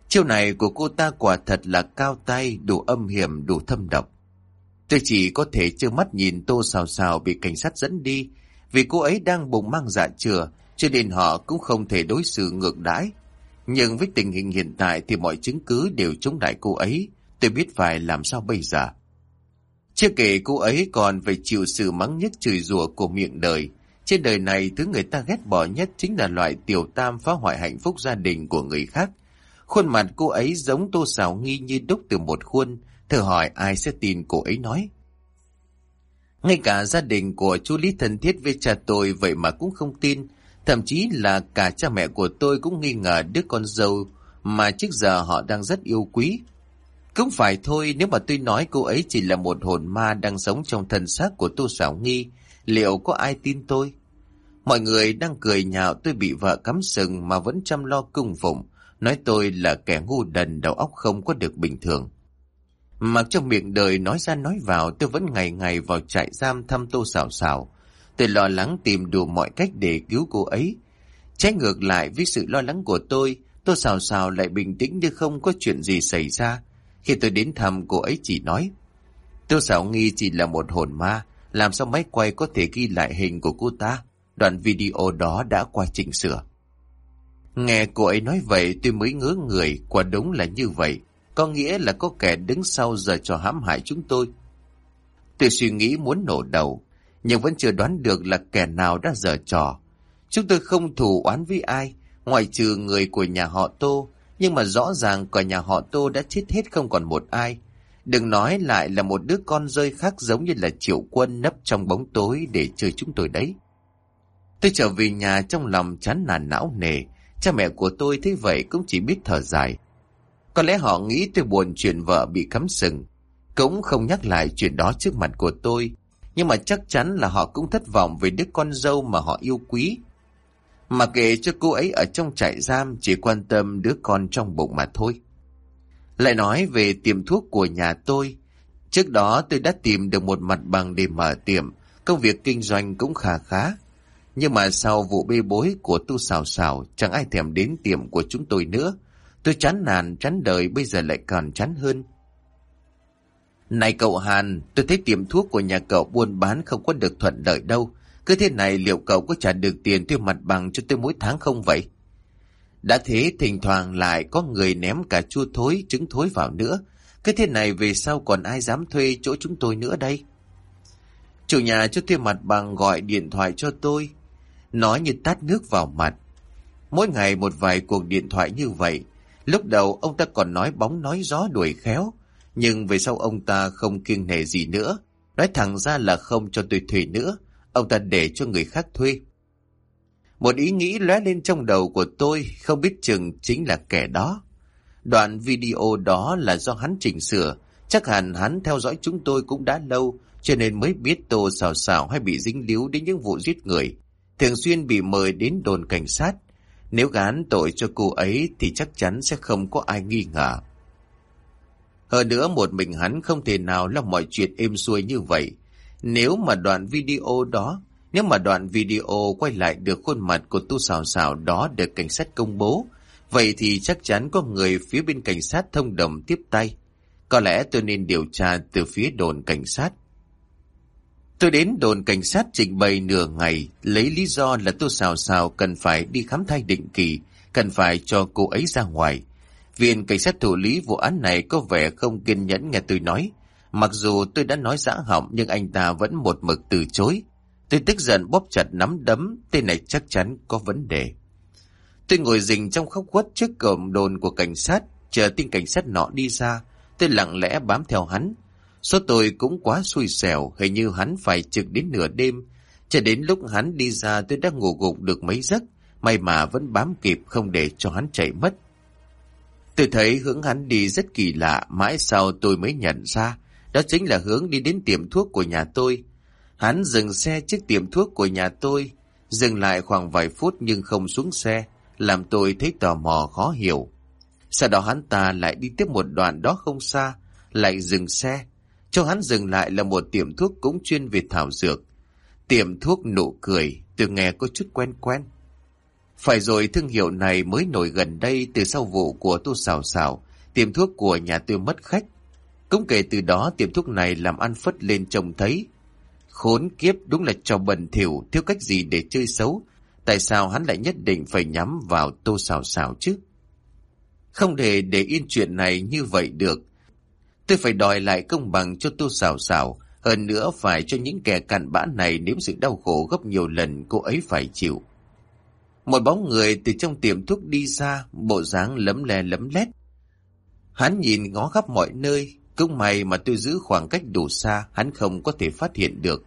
Chiêu này của cô ta quả thật là cao tay, đủ âm hiểm, đủ thâm độc. Tôi chỉ có thể trơ mắt nhìn tô xào xào bị cảnh sát dẫn đi, vì cô ấy đang bụng mang dạ chừa, cho nên họ cũng không thể đối xử ngược đãi. Nhưng với tình hình hiện tại thì mọi chứng cứ đều chống lại cô ấy, tôi biết phải làm sao bây giờ. Chưa kể cô ấy còn phải chịu sự mắng nhất chửi rủa của miệng đời. Trên đời này thứ người ta ghét bỏ nhất chính là loại tiểu tam phá hoại hạnh phúc gia đình của người khác. Khuôn mặt cô ấy giống tô xào nghi như đúc từ một khuôn, thử hỏi ai sẽ tin cô ấy nói. Ngay cả gia đình của chú Lý thân thiết với cha tôi vậy mà cũng không tin, thậm chí là cả cha mẹ của tôi cũng nghi ngờ đứa con dâu mà trước giờ họ đang rất yêu quý. Cũng phải thôi nếu mà tôi nói cô ấy chỉ là một hồn ma đang sống trong thân xác của Tô Sảo Nghi, liệu có ai tin tôi? Mọi người đang cười nhạo tôi bị vợ cắm sừng mà vẫn chăm lo cung phụng, nói tôi là kẻ ngu đần đầu óc không có được bình thường. Mặc trong miệng đời nói ra nói vào tôi vẫn ngày ngày vào trại giam thăm Tô Sảo Sảo. Tôi lo lắng tìm đủ mọi cách để cứu cô ấy. Trái ngược lại với sự lo lắng của tôi, Tô sào sào lại bình tĩnh như không có chuyện gì xảy ra. Khi tôi đến thăm cô ấy chỉ nói Tô Sảo Nghi chỉ là một hồn ma Làm sao máy quay có thể ghi lại hình của cô ta? Đoạn video đó đã qua chỉnh sửa. Nghe cô ấy nói vậy tôi mới ngớ người Quả đúng là như vậy. Có nghĩa là có kẻ đứng sau giờ cho hãm hại chúng tôi. Tôi suy nghĩ muốn nổ đầu. Nhưng vẫn chưa đoán được là kẻ nào đã dở trò Chúng tôi không thù oán với ai, ngoại trừ người của nhà họ Tô, nhưng mà rõ ràng cả nhà họ Tô đã chết hết không còn một ai. Đừng nói lại là một đứa con rơi khác giống như là triệu quân nấp trong bóng tối để chơi chúng tôi đấy. Tôi trở về nhà trong lòng chán nản não nề. Cha mẹ của tôi thấy vậy cũng chỉ biết thở dài. Có lẽ họ nghĩ tôi buồn chuyện vợ bị cắm sừng. Cũng không nhắc lại chuyện đó trước mặt của tôi. Nhưng mà chắc chắn là họ cũng thất vọng về đứa con dâu mà họ yêu quý. Mà kể cho cô ấy ở trong trại giam chỉ quan tâm đứa con trong bụng mà thôi. Lại nói về tiệm thuốc của nhà tôi. Trước đó tôi đã tìm được một mặt bằng để mở tiệm, công việc kinh doanh cũng khá khá. Nhưng mà sau vụ bê bối của tu xào xào, chẳng ai thèm đến tiệm của chúng tôi nữa. Tôi chán nản, chán đời, bây giờ lại còn chán hơn. Này cậu Hàn, tôi thấy tiệm thuốc của nhà cậu buôn bán không có được thuận lợi đâu. Cứ thế này liệu cậu có trả được tiền thuê mặt bằng cho tôi mỗi tháng không vậy? Đã thế thỉnh thoảng lại có người ném cả chua thối, trứng thối vào nữa. Cứ thế này về sau còn ai dám thuê chỗ chúng tôi nữa đây? Chủ nhà cho thuê mặt bằng gọi điện thoại cho tôi. Nói như tát nước vào mặt. Mỗi ngày một vài cuộc điện thoại như vậy. Lúc đầu ông ta còn nói bóng nói gió đuổi khéo. Nhưng về sau ông ta không kiêng nể gì nữa. Nói thẳng ra là không cho tôi thuê nữa ông ta để cho người khác thuê. Một ý nghĩ lóe lên trong đầu của tôi, không biết chừng chính là kẻ đó. Đoạn video đó là do hắn chỉnh sửa, chắc hẳn hắn theo dõi chúng tôi cũng đã lâu, cho nên mới biết tô xào xào hay bị dính líu đến những vụ giết người. Thường xuyên bị mời đến đồn cảnh sát. Nếu gán tội cho cô ấy thì chắc chắn sẽ không có ai nghi ngờ. Hơn nữa một mình hắn không thể nào làm mọi chuyện êm xuôi như vậy. Nếu mà đoạn video đó, nếu mà đoạn video quay lại được khuôn mặt của tu xào xào đó được cảnh sát công bố, vậy thì chắc chắn có người phía bên cảnh sát thông đồng tiếp tay. Có lẽ tôi nên điều tra từ phía đồn cảnh sát. Tôi đến đồn cảnh sát trình bày nửa ngày, lấy lý do là tôi xào xào cần phải đi khám thai định kỳ, cần phải cho cô ấy ra ngoài viên cảnh sát thủ lý vụ án này có vẻ không kiên nhẫn nghe tôi nói, Mặc dù tôi đã nói giã họng nhưng anh ta vẫn một mực từ chối. Tôi tức giận bóp chặt nắm đấm, tên này chắc chắn có vấn đề. Tôi ngồi rình trong khóc quất trước cổng đồn của cảnh sát, chờ tin cảnh sát nọ đi ra. Tôi lặng lẽ bám theo hắn. Số tôi cũng quá xui xẻo, hình như hắn phải trực đến nửa đêm. Cho đến lúc hắn đi ra tôi đã ngủ gục được mấy giấc, may mà vẫn bám kịp không để cho hắn chạy mất. Tôi thấy hướng hắn đi rất kỳ lạ, mãi sau tôi mới nhận ra. Đó chính là hướng đi đến tiệm thuốc của nhà tôi. Hắn dừng xe trước tiệm thuốc của nhà tôi, dừng lại khoảng vài phút nhưng không xuống xe, làm tôi thấy tò mò khó hiểu. Sau đó hắn ta lại đi tiếp một đoạn đó không xa, lại dừng xe. Cho hắn dừng lại là một tiệm thuốc cũng chuyên về thảo dược. Tiệm thuốc nụ cười, tôi nghe có chút quen quen. Phải rồi thương hiệu này mới nổi gần đây từ sau vụ của Tô Xào Xào, tiệm thuốc của nhà tôi mất khách. Cũng kể từ đó tiệm thuốc này làm ăn phất lên trông thấy. Khốn kiếp đúng là trò bẩn thỉu thiếu cách gì để chơi xấu. Tại sao hắn lại nhất định phải nhắm vào Tô Xào Xào chứ? Không thể để yên chuyện này như vậy được. Tôi phải đòi lại công bằng cho Tô Xào Xào, hơn nữa phải cho những kẻ cặn bã này nếm sự đau khổ gấp nhiều lần cô ấy phải chịu. Một bóng người từ trong tiệm thuốc đi ra, bộ dáng lấm le lấm lét. Hắn nhìn ngó khắp mọi nơi, cũng may mà tôi giữ khoảng cách đủ xa, hắn không có thể phát hiện được.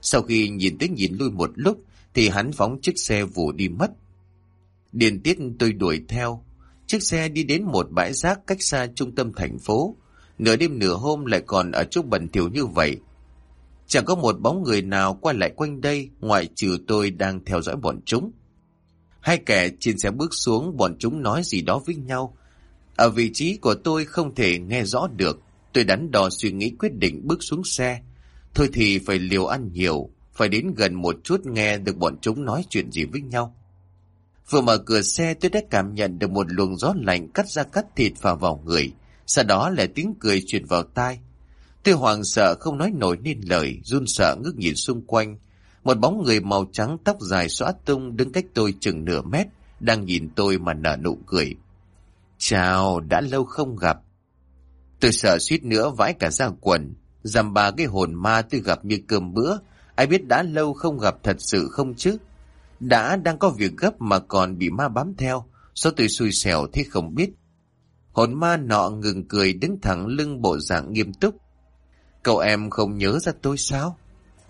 Sau khi nhìn tới nhìn lui một lúc, thì hắn phóng chiếc xe vụ đi mất. Điền tiết tôi đuổi theo. Chiếc xe đi đến một bãi rác cách xa trung tâm thành phố. Nửa đêm nửa hôm lại còn ở chỗ bẩn thỉu như vậy. Chẳng có một bóng người nào qua lại quanh đây ngoại trừ tôi đang theo dõi bọn chúng. Hai kẻ trên xe bước xuống bọn chúng nói gì đó với nhau. Ở vị trí của tôi không thể nghe rõ được. Tôi đắn đo suy nghĩ quyết định bước xuống xe. Thôi thì phải liều ăn nhiều, phải đến gần một chút nghe được bọn chúng nói chuyện gì với nhau. Vừa mở cửa xe tôi đã cảm nhận được một luồng gió lạnh cắt ra cắt thịt vào vào người. Sau đó là tiếng cười truyền vào tai. Tôi hoàng sợ không nói nổi nên lời, run sợ ngước nhìn xung quanh. Một bóng người màu trắng tóc dài xõa tung đứng cách tôi chừng nửa mét, đang nhìn tôi mà nở nụ cười. Chào, đã lâu không gặp. Tôi sợ suýt nữa vãi cả ra quần. Dằm bà cái hồn ma tôi gặp như cơm bữa. Ai biết đã lâu không gặp thật sự không chứ? Đã đang có việc gấp mà còn bị ma bám theo. Số tôi xui xẻo thế không biết. Hồn ma nọ ngừng cười đứng thẳng lưng bộ dạng nghiêm túc. Cậu em không nhớ ra tôi sao?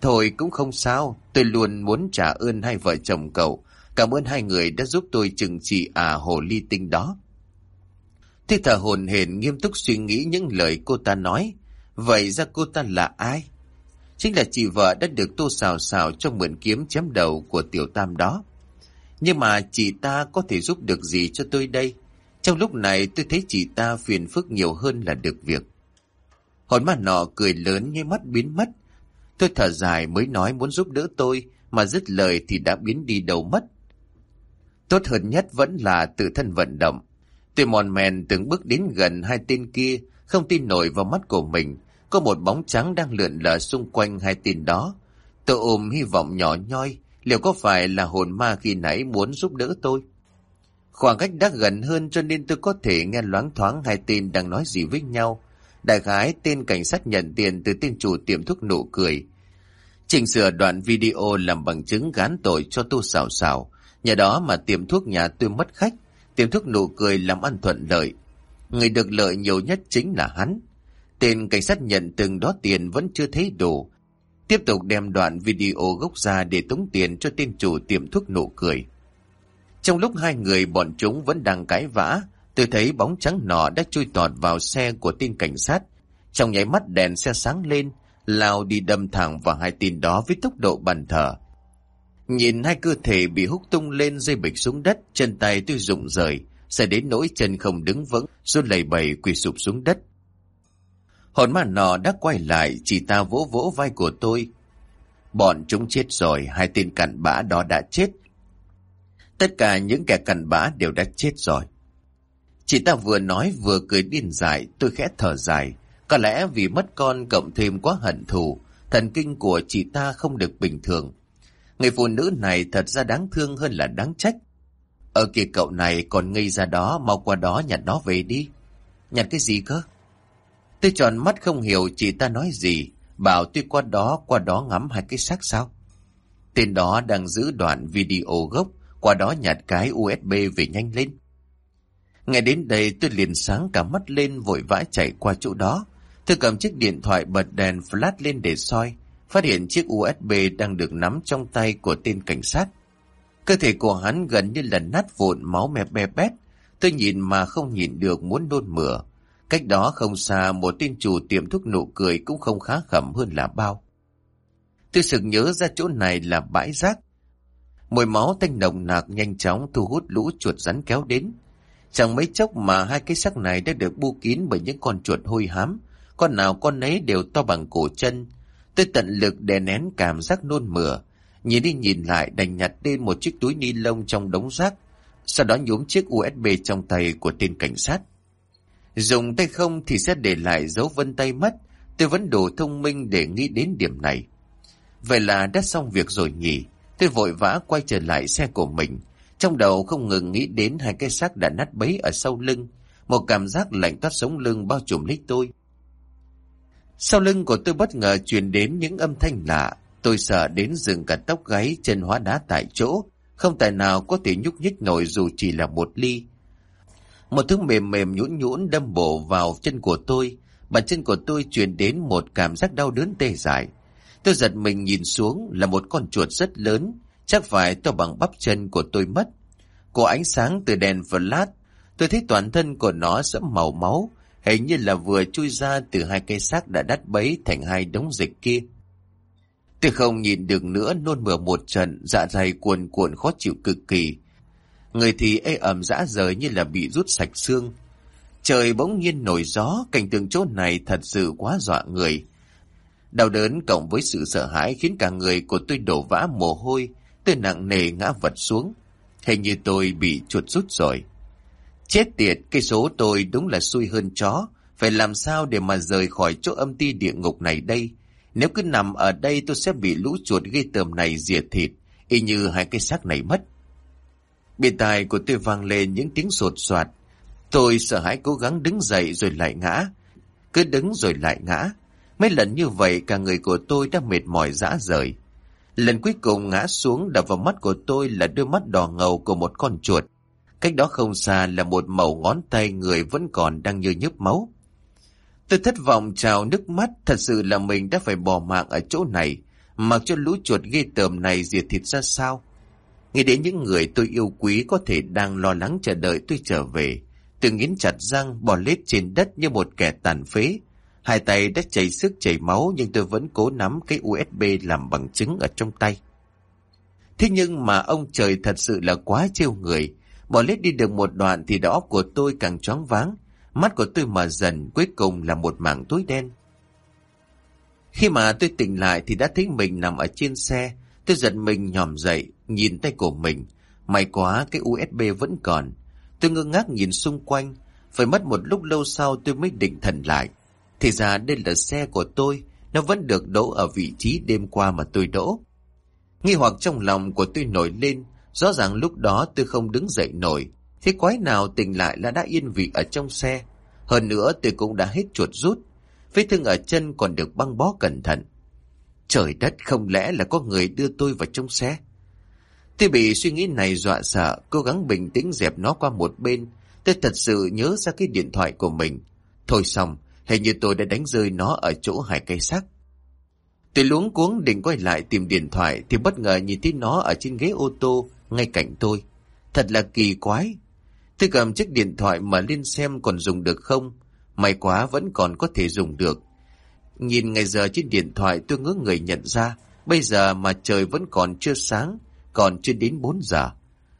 Thôi cũng không sao, tôi luôn muốn trả ơn hai vợ chồng cậu. Cảm ơn hai người đã giúp tôi chừng trị à hồ ly tinh đó. Thế thở hồn hển nghiêm túc suy nghĩ những lời cô ta nói. Vậy ra cô ta là ai? Chính là chị vợ đã được tô xào xào cho mượn kiếm chém đầu của tiểu tam đó. Nhưng mà chị ta có thể giúp được gì cho tôi đây? Trong lúc này tôi thấy chị ta phiền phức nhiều hơn là được việc. Hồn ma nọ cười lớn như mắt biến mất. Tôi thở dài mới nói muốn giúp đỡ tôi, mà dứt lời thì đã biến đi đâu mất. Tốt hơn nhất vẫn là tự thân vận động. Tôi mòn mèn từng bước đến gần hai tên kia, không tin nổi vào mắt của mình. Có một bóng trắng đang lượn lờ xung quanh hai tên đó. Tôi ôm hy vọng nhỏ nhoi, liệu có phải là hồn ma khi nãy muốn giúp đỡ tôi? Khoảng cách đã gần hơn cho nên tôi có thể nghe loáng thoáng hai tên đang nói gì với nhau. Đại khái tên cảnh sát nhận tiền từ tên chủ tiệm thuốc nụ cười. Chỉnh sửa đoạn video làm bằng chứng gán tội cho tu xào xào. Nhờ đó mà tiệm thuốc nhà tôi mất khách. Tiệm thuốc nụ cười làm ăn thuận lợi. Người được lợi nhiều nhất chính là hắn. Tên cảnh sát nhận từng đó tiền vẫn chưa thấy đủ. Tiếp tục đem đoạn video gốc ra để tống tiền cho tên chủ tiệm thuốc nụ cười. Trong lúc hai người bọn chúng vẫn đang cãi vã, tôi thấy bóng trắng nọ đã chui tọt vào xe của tên cảnh sát. Trong nháy mắt đèn xe sáng lên, lao đi đâm thẳng vào hai tên đó với tốc độ bàn thở. Nhìn hai cơ thể bị hút tung lên dây bịch xuống đất, chân tay tôi rụng rời, sẽ đến nỗi chân không đứng vững, run lầy bầy quỳ sụp xuống đất. Hồn ma nọ đã quay lại, chỉ ta vỗ vỗ vai của tôi. Bọn chúng chết rồi, hai tên cặn bã đó đã chết. Tất cả những kẻ cặn bã đều đã chết rồi. Chị ta vừa nói vừa cười điên dại, tôi khẽ thở dài. Có lẽ vì mất con cộng thêm quá hận thù, thần kinh của chị ta không được bình thường. Người phụ nữ này thật ra đáng thương hơn là đáng trách. Ở kìa cậu này còn ngây ra đó, mau qua đó nhặt nó về đi. Nhặt cái gì cơ? Tôi tròn mắt không hiểu chị ta nói gì, bảo tôi qua đó, qua đó ngắm hai cái xác sao. Tên đó đang giữ đoạn video gốc, qua đó nhặt cái USB về nhanh lên. Ngay đến đây tôi liền sáng cả mắt lên vội vã chạy qua chỗ đó. Tôi cầm chiếc điện thoại bật đèn flash lên để soi, phát hiện chiếc USB đang được nắm trong tay của tên cảnh sát. Cơ thể của hắn gần như là nát vụn máu me be bét. Tôi nhìn mà không nhìn được muốn nôn mửa. Cách đó không xa một tên chủ tiệm thuốc nụ cười cũng không khá khẩm hơn là bao. Tôi sực nhớ ra chỗ này là bãi rác. Mùi máu tanh nồng nạc nhanh chóng thu hút lũ chuột rắn kéo đến. Chẳng mấy chốc mà hai cái xác này đã được bu kín bởi những con chuột hôi hám. Con nào con nấy đều to bằng cổ chân. Tôi tận lực đè nén cảm giác nôn mửa. Nhìn đi nhìn lại, đành nhặt lên một chiếc túi ni lông trong đống rác. Sau đó nhúm chiếc USB trong tay của tên cảnh sát. Dùng tay không thì sẽ để lại dấu vân tay mất. Tôi vẫn đủ thông minh để nghĩ đến điểm này. Vậy là đã xong việc rồi nhỉ. Tôi vội vã quay trở lại xe của mình. Trong đầu không ngừng nghĩ đến hai cái xác đã nát bấy ở sau lưng. Một cảm giác lạnh toát sống lưng bao trùm lấy tôi. Sau lưng của tôi bất ngờ truyền đến những âm thanh lạ. Tôi sợ đến dừng cả tóc gáy chân hóa đá tại chỗ. Không tài nào có thể nhúc nhích nổi dù chỉ là một ly. Một thứ mềm mềm nhũn nhũn đâm bổ vào chân của tôi. Bàn chân của tôi truyền đến một cảm giác đau đớn tê dại. Tôi giật mình nhìn xuống là một con chuột rất lớn, chắc phải to bằng bắp chân của tôi mất. Của ánh sáng từ đèn flash, tôi thấy toàn thân của nó sẫm màu máu, hình như là vừa chui ra từ hai cây xác đã đắt bấy thành hai đống dịch kia. Tôi không nhìn được nữa nôn mửa một trận, dạ dày cuồn cuộn khó chịu cực kỳ. Người thì ê ẩm dã rời như là bị rút sạch xương. Trời bỗng nhiên nổi gió, cảnh tượng chỗ này thật sự quá dọa người. Đau đớn cộng với sự sợ hãi khiến cả người của tôi đổ vã mồ hôi, tôi nặng nề ngã vật xuống. Hình như tôi bị chuột rút rồi. Chết tiệt, cái số tôi đúng là xui hơn chó. Phải làm sao để mà rời khỏi chỗ âm ti địa ngục này đây? Nếu cứ nằm ở đây tôi sẽ bị lũ chuột gây tờm này diệt thịt, y như hai cái xác này mất. Bên tai của tôi vang lên những tiếng sột soạt. Tôi sợ hãi cố gắng đứng dậy rồi lại ngã. Cứ đứng rồi lại ngã. Mấy lần như vậy cả người của tôi đã mệt mỏi dã rời. Lần cuối cùng ngã xuống đập vào mắt của tôi là đôi mắt đỏ ngầu của một con chuột. Cách đó không xa là một mẩu ngón tay người vẫn còn đang như nhớp máu. Tôi thất vọng trào nước mắt, thật sự là mình đã phải bỏ mạng ở chỗ này, mặc cho lũ chuột ghê tởm này diệt thịt ra sao. Nghĩ đến những người tôi yêu quý có thể đang lo lắng chờ đợi tôi trở về. Tôi nghiến chặt răng bò lết trên đất như một kẻ tàn phế. Hai tay đã chảy sức chảy máu nhưng tôi vẫn cố nắm cái USB làm bằng chứng ở trong tay. Thế nhưng mà ông trời thật sự là quá trêu người. Bỏ lết đi được một đoạn thì đó của tôi càng choáng váng. Mắt của tôi mở dần cuối cùng là một mảng tối đen. Khi mà tôi tỉnh lại thì đã thấy mình nằm ở trên xe. Tôi giật mình nhòm dậy, nhìn tay của mình. May quá cái USB vẫn còn. Tôi ngơ ngác nhìn xung quanh. Phải mất một lúc lâu sau tôi mới định thần lại. Thì ra đây là xe của tôi, nó vẫn được đỗ ở vị trí đêm qua mà tôi đỗ. Nghi hoặc trong lòng của tôi nổi lên, rõ ràng lúc đó tôi không đứng dậy nổi. Thế quái nào tỉnh lại là đã yên vị ở trong xe. Hơn nữa tôi cũng đã hết chuột rút. Vết thương ở chân còn được băng bó cẩn thận. Trời đất không lẽ là có người đưa tôi vào trong xe? Tôi bị suy nghĩ này dọa sợ, cố gắng bình tĩnh dẹp nó qua một bên. Tôi thật sự nhớ ra cái điện thoại của mình. Thôi xong, hình như tôi đã đánh rơi nó ở chỗ hai cây xác. Tôi luống cuống định quay lại tìm điện thoại thì bất ngờ nhìn thấy nó ở trên ghế ô tô ngay cạnh tôi. Thật là kỳ quái. Tôi cầm chiếc điện thoại mà lên xem còn dùng được không. May quá vẫn còn có thể dùng được. Nhìn ngày giờ trên điện thoại tôi ngỡ người nhận ra bây giờ mà trời vẫn còn chưa sáng, còn chưa đến 4 giờ.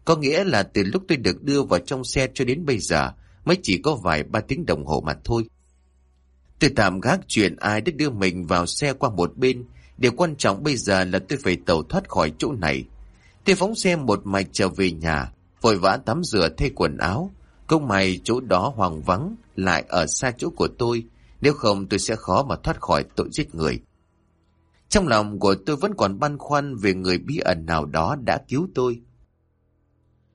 Có nghĩa là từ lúc tôi được đưa vào trong xe cho đến bây giờ mới chỉ có vài ba tiếng đồng hồ mà thôi. Tôi tạm gác chuyện ai đã đưa mình vào xe qua một bên. Điều quan trọng bây giờ là tôi phải tẩu thoát khỏi chỗ này. Tôi phóng xe một mạch trở về nhà, vội vã tắm rửa thay quần áo. Công mày chỗ đó hoàng vắng, lại ở xa chỗ của tôi. Nếu không tôi sẽ khó mà thoát khỏi tội giết người. Trong lòng của tôi vẫn còn băn khoăn về người bí ẩn nào đó đã cứu tôi.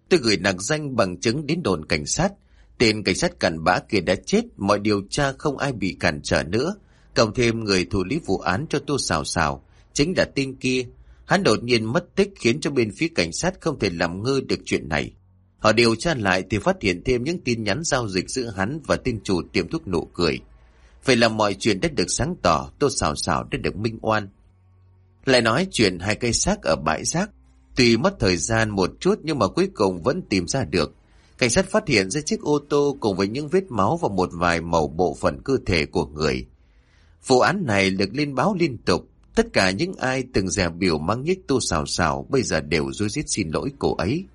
Tôi gửi nặc danh bằng chứng đến đồn cảnh sát, Tên cảnh sát cặn bã kia đã chết, mọi điều tra không ai bị cản trở nữa. Cộng thêm người thủ lý vụ án cho tô xào xào, chính là tên kia. Hắn đột nhiên mất tích khiến cho bên phía cảnh sát không thể làm ngơ được chuyện này. Họ điều tra lại thì phát hiện thêm những tin nhắn giao dịch giữa hắn và tên chủ tiệm thuốc nụ cười. Vậy là mọi chuyện đã được sáng tỏ, tô xào xào đã được minh oan. Lại nói chuyện hai cây xác ở bãi rác. Tuy mất thời gian một chút nhưng mà cuối cùng vẫn tìm ra được. Cảnh sát phát hiện ra chiếc ô tô cùng với những vết máu và một vài màu bộ phận cơ thể của người. Vụ án này được lên báo liên tục. Tất cả những ai từng dè biểu mang nhích tô xào xào bây giờ đều rối rít xin lỗi cô ấy.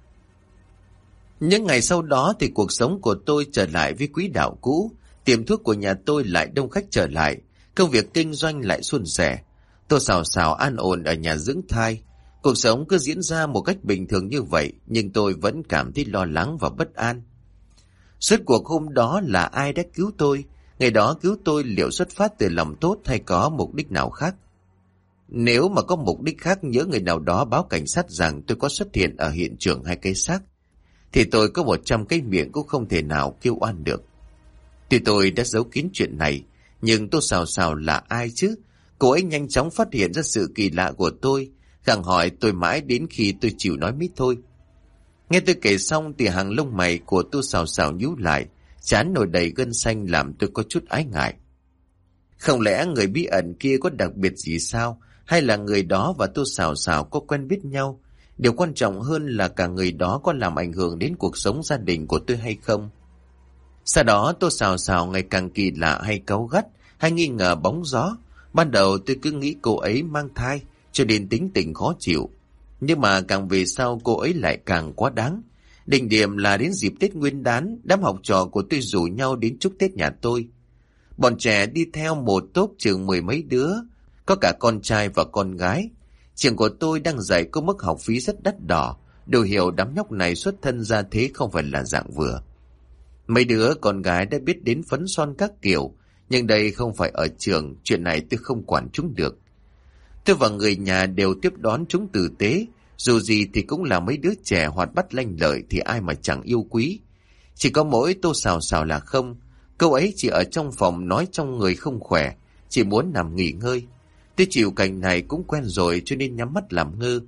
Những ngày sau đó thì cuộc sống của tôi trở lại với quý đạo cũ. Tiệm thuốc của nhà tôi lại đông khách trở lại. Công việc kinh doanh lại suôn sẻ. Tôi xào xào an ổn ở nhà dưỡng thai. Cuộc sống cứ diễn ra một cách bình thường như vậy, nhưng tôi vẫn cảm thấy lo lắng và bất an. Suốt cuộc hôm đó là ai đã cứu tôi? Ngày đó cứu tôi liệu xuất phát từ lòng tốt hay có mục đích nào khác? Nếu mà có mục đích khác nhớ người nào đó báo cảnh sát rằng tôi có xuất hiện ở hiện trường hai cây xác, thì tôi có một trăm cái miệng cũng không thể nào kêu oan được. Thì tôi đã giấu kín chuyện này, nhưng tôi xào xào là ai chứ? Cô ấy nhanh chóng phát hiện ra sự kỳ lạ của tôi, gặng hỏi tôi mãi đến khi tôi chịu nói mít thôi. Nghe tôi kể xong thì hàng lông mày của tôi xào xào nhú lại, chán nổi đầy gân xanh làm tôi có chút ái ngại. Không lẽ người bí ẩn kia có đặc biệt gì sao? Hay là người đó và tôi xào xào có quen biết nhau? Điều quan trọng hơn là cả người đó có làm ảnh hưởng đến cuộc sống gia đình của tôi hay không? Sau đó tôi xào xào ngày càng kỳ lạ hay cáu gắt, hay nghi ngờ bóng gió. Ban đầu tôi cứ nghĩ cô ấy mang thai, cho nên tính tình khó chịu. Nhưng mà càng về sau cô ấy lại càng quá đáng. Đỉnh điểm là đến dịp Tết Nguyên đán, đám học trò của tôi rủ nhau đến chúc Tết nhà tôi. Bọn trẻ đi theo một tốp trường mười mấy đứa, có cả con trai và con gái. Trường của tôi đang dạy có mức học phí rất đắt đỏ, đều hiểu đám nhóc này xuất thân ra thế không phải là dạng vừa. Mấy đứa con gái đã biết đến phấn son các kiểu, nhưng đây không phải ở trường, chuyện này tôi không quản chúng được. Tôi và người nhà đều tiếp đón chúng tử tế, dù gì thì cũng là mấy đứa trẻ hoạt bát lanh lợi thì ai mà chẳng yêu quý. Chỉ có mỗi tô xào xào là không, câu ấy chỉ ở trong phòng nói trong người không khỏe, chỉ muốn nằm nghỉ ngơi. Tôi chịu cảnh này cũng quen rồi cho nên nhắm mắt làm ngơ.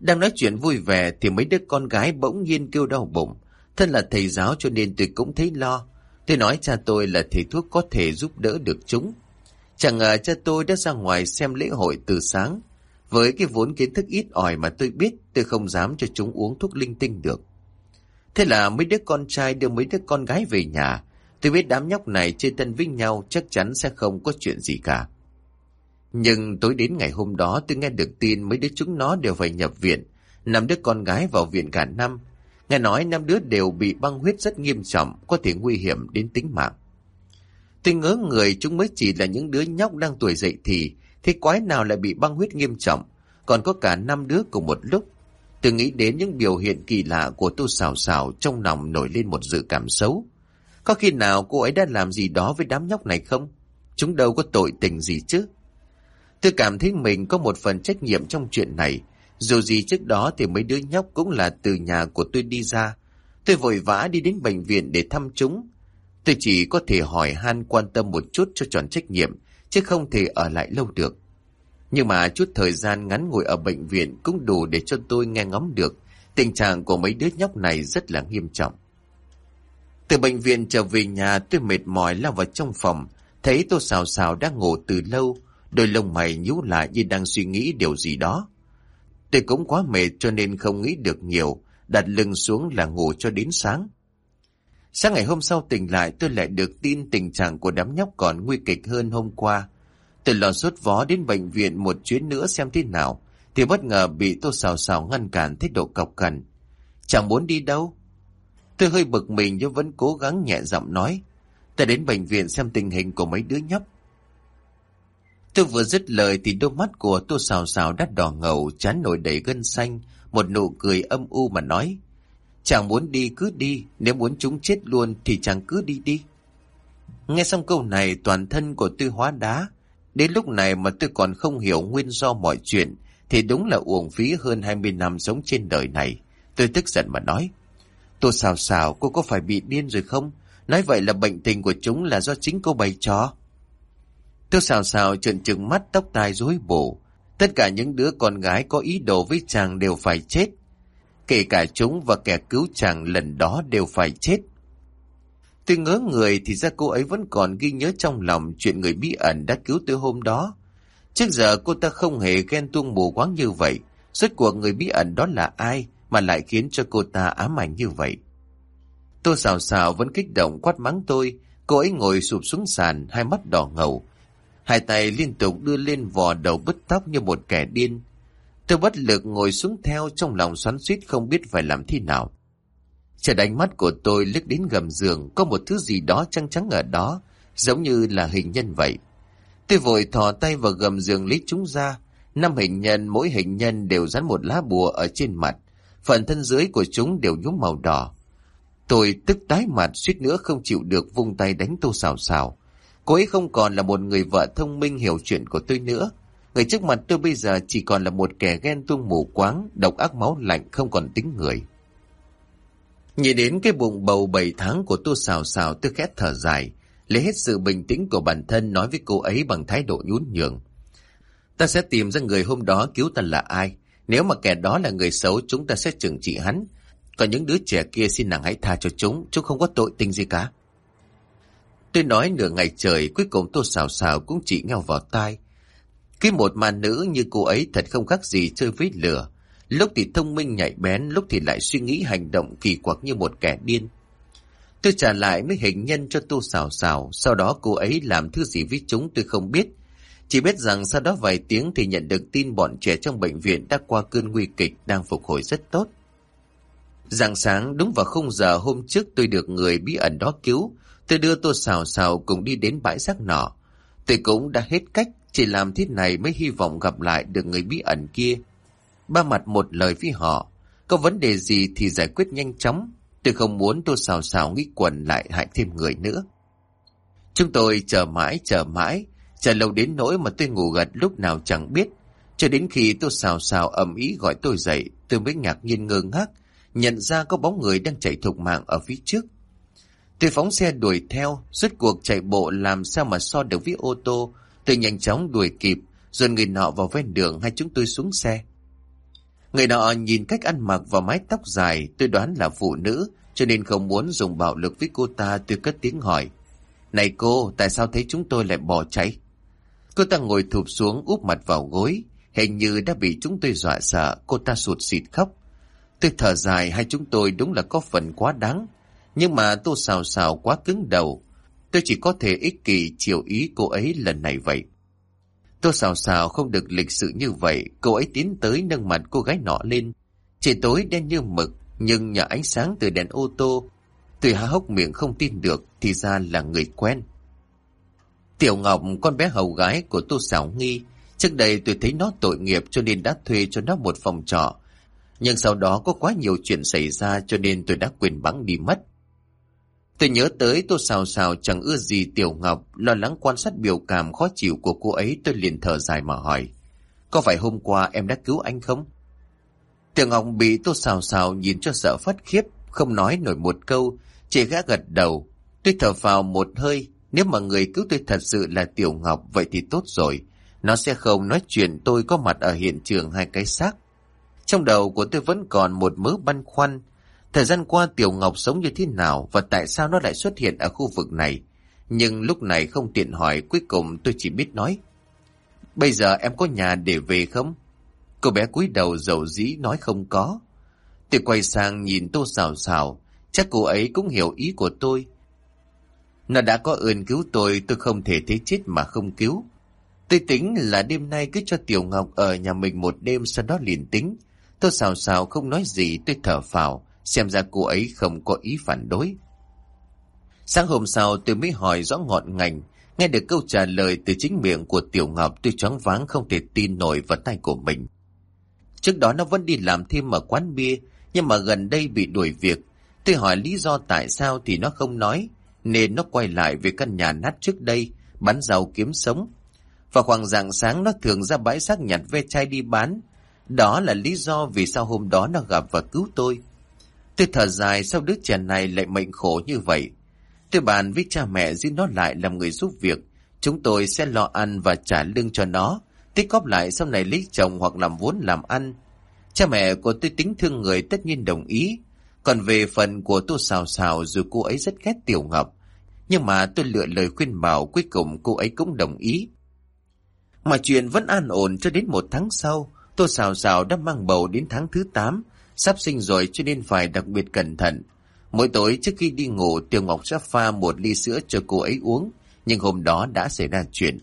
Đang nói chuyện vui vẻ thì mấy đứa con gái bỗng nhiên kêu đau bụng. Thân là thầy giáo cho nên tôi cũng thấy lo. Tôi nói cha tôi là thầy thuốc có thể giúp đỡ được chúng. Chẳng ngờ cha tôi đã ra ngoài xem lễ hội từ sáng. Với cái vốn kiến thức ít ỏi mà tôi biết, tôi không dám cho chúng uống thuốc linh tinh được. Thế là mấy đứa con trai đưa mấy đứa con gái về nhà. Tôi biết đám nhóc này chơi thân với nhau chắc chắn sẽ không có chuyện gì cả. Nhưng tối đến ngày hôm đó tôi nghe được tin mấy đứa chúng nó đều phải nhập viện. Năm đứa con gái vào viện cả năm. Nghe nói năm đứa đều bị băng huyết rất nghiêm trọng, có thể nguy hiểm đến tính mạng. Tôi ngớ người chúng mới chỉ là những đứa nhóc đang tuổi dậy thì, thế quái nào lại bị băng huyết nghiêm trọng, còn có cả năm đứa cùng một lúc. Tôi nghĩ đến những biểu hiện kỳ lạ của tô xào xào trong lòng nổi lên một dự cảm xấu. Có khi nào cô ấy đã làm gì đó với đám nhóc này không? Chúng đâu có tội tình gì chứ? Tôi cảm thấy mình có một phần trách nhiệm trong chuyện này. Dù gì trước đó thì mấy đứa nhóc cũng là từ nhà của tôi đi ra. Tôi vội vã đi đến bệnh viện để thăm chúng. Tôi chỉ có thể hỏi han quan tâm một chút cho tròn trách nhiệm, chứ không thể ở lại lâu được. Nhưng mà chút thời gian ngắn ngồi ở bệnh viện cũng đủ để cho tôi nghe ngóng được tình trạng của mấy đứa nhóc này rất là nghiêm trọng. Từ bệnh viện trở về nhà tôi mệt mỏi lao vào trong phòng, thấy tôi xào xào đang ngủ từ lâu, đôi lông mày nhíu lại như đang suy nghĩ điều gì đó. Tôi cũng quá mệt cho nên không nghĩ được nhiều, đặt lưng xuống là ngủ cho đến sáng. Sáng ngày hôm sau tỉnh lại tôi lại được tin tình trạng của đám nhóc còn nguy kịch hơn hôm qua. Tôi lo sốt vó đến bệnh viện một chuyến nữa xem thế nào, thì bất ngờ bị tô xào xào ngăn cản thái độ cọc cằn. Chẳng muốn đi đâu. Tôi hơi bực mình nhưng vẫn cố gắng nhẹ giọng nói. tôi đến bệnh viện xem tình hình của mấy đứa nhóc. Tôi vừa dứt lời thì đôi mắt của tô xào xào đắt đỏ ngầu, chán nổi đầy gân xanh, một nụ cười âm u mà nói. Chàng muốn đi cứ đi, nếu muốn chúng chết luôn thì chàng cứ đi đi. Nghe xong câu này toàn thân của tôi hóa đá. Đến lúc này mà tôi còn không hiểu nguyên do mọi chuyện, thì đúng là uổng phí hơn 20 năm sống trên đời này. Tôi tức giận mà nói. Tôi xào xào, cô có phải bị điên rồi không? Nói vậy là bệnh tình của chúng là do chính cô bày cho. Tôi xào xào trợn trừng mắt tóc tai rối bù. Tất cả những đứa con gái có ý đồ với chàng đều phải chết. Kể cả chúng và kẻ cứu chàng lần đó đều phải chết. Tôi ngớ người thì ra cô ấy vẫn còn ghi nhớ trong lòng chuyện người bí ẩn đã cứu tôi hôm đó. Trước giờ cô ta không hề ghen tuông mù quáng như vậy. Suốt cuộc người bí ẩn đó là ai mà lại khiến cho cô ta ám ảnh như vậy? Tô xào xào vẫn kích động quát mắng tôi. Cô ấy ngồi sụp xuống sàn, hai mắt đỏ ngầu. Hai tay liên tục đưa lên vò đầu bứt tóc như một kẻ điên. Tôi bất lực ngồi xuống theo trong lòng xoắn suýt không biết phải làm thế nào. Chợt ánh mắt của tôi liếc đến gầm giường, có một thứ gì đó trắng trắng ở đó, giống như là hình nhân vậy. Tôi vội thò tay vào gầm giường lấy chúng ra. Năm hình nhân, mỗi hình nhân đều dán một lá bùa ở trên mặt. Phần thân dưới của chúng đều nhuốm màu đỏ. Tôi tức tái mặt suýt nữa không chịu được vung tay đánh tô xào xào. Cô ấy không còn là một người vợ thông minh hiểu chuyện của tôi nữa. Người trước mặt tôi bây giờ chỉ còn là một kẻ ghen tuông mù quáng, độc ác máu lạnh không còn tính người. Nhìn đến cái bụng bầu bảy tháng của tôi xào xào tôi khét thở dài, lấy hết sự bình tĩnh của bản thân nói với cô ấy bằng thái độ nhún nhường. Ta sẽ tìm ra người hôm đó cứu ta là ai. Nếu mà kẻ đó là người xấu chúng ta sẽ trừng trị hắn. Còn những đứa trẻ kia xin nàng hãy tha cho chúng, chúng không có tội tình gì cả. Tôi nói nửa ngày trời, cuối cùng tôi xào xào cũng chỉ nghèo vào tai. Cái một màn nữ như cô ấy thật không khác gì chơi với lửa. Lúc thì thông minh nhạy bén, lúc thì lại suy nghĩ hành động kỳ quặc như một kẻ điên. Tôi trả lại mấy hình nhân cho tô xào xào, sau đó cô ấy làm thứ gì với chúng tôi không biết. Chỉ biết rằng sau đó vài tiếng thì nhận được tin bọn trẻ trong bệnh viện đã qua cơn nguy kịch đang phục hồi rất tốt. Rạng sáng đúng vào không giờ hôm trước tôi được người bí ẩn đó cứu, tôi đưa tô xào xào cùng đi đến bãi rác nọ. Tôi cũng đã hết cách, chỉ làm thế này mới hy vọng gặp lại được người bí ẩn kia. Ba mặt một lời với họ, có vấn đề gì thì giải quyết nhanh chóng, tôi không muốn tôi xào xào nghĩ quần lại hại thêm người nữa. Chúng tôi chờ mãi chờ mãi, chờ lâu đến nỗi mà tôi ngủ gật lúc nào chẳng biết. Cho đến khi tôi xào xào ầm ý gọi tôi dậy, tôi mới ngạc nhiên ngơ ngác, nhận ra có bóng người đang chạy thục mạng ở phía trước. Tôi phóng xe đuổi theo, suốt cuộc chạy bộ làm sao mà so được với ô tô. Tôi nhanh chóng đuổi kịp, rồi người nọ vào ven đường hai chúng tôi xuống xe. Người nọ nhìn cách ăn mặc và mái tóc dài, tôi đoán là phụ nữ, cho nên không muốn dùng bạo lực với cô ta tôi cất tiếng hỏi. Này cô, tại sao thấy chúng tôi lại bỏ chạy? Cô ta ngồi thụp xuống úp mặt vào gối, hình như đã bị chúng tôi dọa sợ, cô ta sụt xịt khóc. Tôi thở dài hai chúng tôi đúng là có phần quá đáng. Nhưng mà tô xào xào quá cứng đầu. Tôi chỉ có thể ích kỷ chiều ý cô ấy lần này vậy. tôi xào xào không được lịch sự như vậy. Cô ấy tiến tới nâng mặt cô gái nọ lên. Trời tối đen như mực. Nhưng nhờ ánh sáng từ đèn ô tô. Tôi há hốc miệng không tin được. Thì ra là người quen. Tiểu Ngọc, con bé hầu gái của Tô Xảo Nghi. Trước đây tôi thấy nó tội nghiệp cho nên đã thuê cho nó một phòng trọ nhưng sau đó có quá nhiều chuyện xảy ra cho nên tôi đã quyền bắn đi mất. Tôi nhớ tới tôi xào xào chẳng ưa gì Tiểu Ngọc, lo lắng quan sát biểu cảm khó chịu của cô ấy tôi liền thở dài mà hỏi. Có phải hôm qua em đã cứu anh không? Tiểu Ngọc bị tôi xào xào nhìn cho sợ phát khiếp, không nói nổi một câu, chỉ gã gật đầu. Tôi thở vào một hơi, nếu mà người cứu tôi thật sự là Tiểu Ngọc vậy thì tốt rồi. Nó sẽ không nói chuyện tôi có mặt ở hiện trường hai cái xác. Trong đầu của tôi vẫn còn một mớ băn khoăn. Thời gian qua Tiểu Ngọc sống như thế nào và tại sao nó lại xuất hiện ở khu vực này. Nhưng lúc này không tiện hỏi cuối cùng tôi chỉ biết nói. Bây giờ em có nhà để về không? Cô bé cúi đầu dầu dĩ nói không có. Tôi quay sang nhìn tô xào xào. Chắc cô ấy cũng hiểu ý của tôi. Nó đã có ơn cứu tôi, tôi không thể thế chết mà không cứu. Tôi tính là đêm nay cứ cho Tiểu Ngọc ở nhà mình một đêm sau đó liền tính. Tôi xào xào không nói gì tôi thở phào, xem ra cô ấy không có ý phản đối. Sáng hôm sau tôi mới hỏi rõ ngọn ngành, nghe được câu trả lời từ chính miệng của Tiểu Ngọc tôi choáng váng không thể tin nổi vào tay của mình. Trước đó nó vẫn đi làm thêm ở quán bia, nhưng mà gần đây bị đuổi việc. Tôi hỏi lý do tại sao thì nó không nói, nên nó quay lại về căn nhà nát trước đây, bán rau kiếm sống. Vào khoảng rạng sáng nó thường ra bãi xác nhặt ve chai đi bán, đó là lý do vì sao hôm đó nó gặp và cứu tôi. Tôi thở dài sao đứa trẻ này lại mệnh khổ như vậy. Tôi bàn với cha mẹ giữ nó lại làm người giúp việc. Chúng tôi sẽ lo ăn và trả lương cho nó. Tích góp lại sau này lấy chồng hoặc làm vốn làm ăn. Cha mẹ của tôi tính thương người tất nhiên đồng ý. Còn về phần của tôi xào xào dù cô ấy rất ghét Tiểu Ngọc. Nhưng mà tôi lựa lời khuyên bảo cuối cùng cô ấy cũng đồng ý. Mà chuyện vẫn an ổn cho đến một tháng sau. Tô xào xào đã mang bầu đến tháng thứ 8, sắp sinh rồi cho nên phải đặc biệt cẩn thận. Mỗi tối trước khi đi ngủ, Tiểu Ngọc sẽ pha một ly sữa cho cô ấy uống, Nhưng hôm đó đã xảy ra chuyện.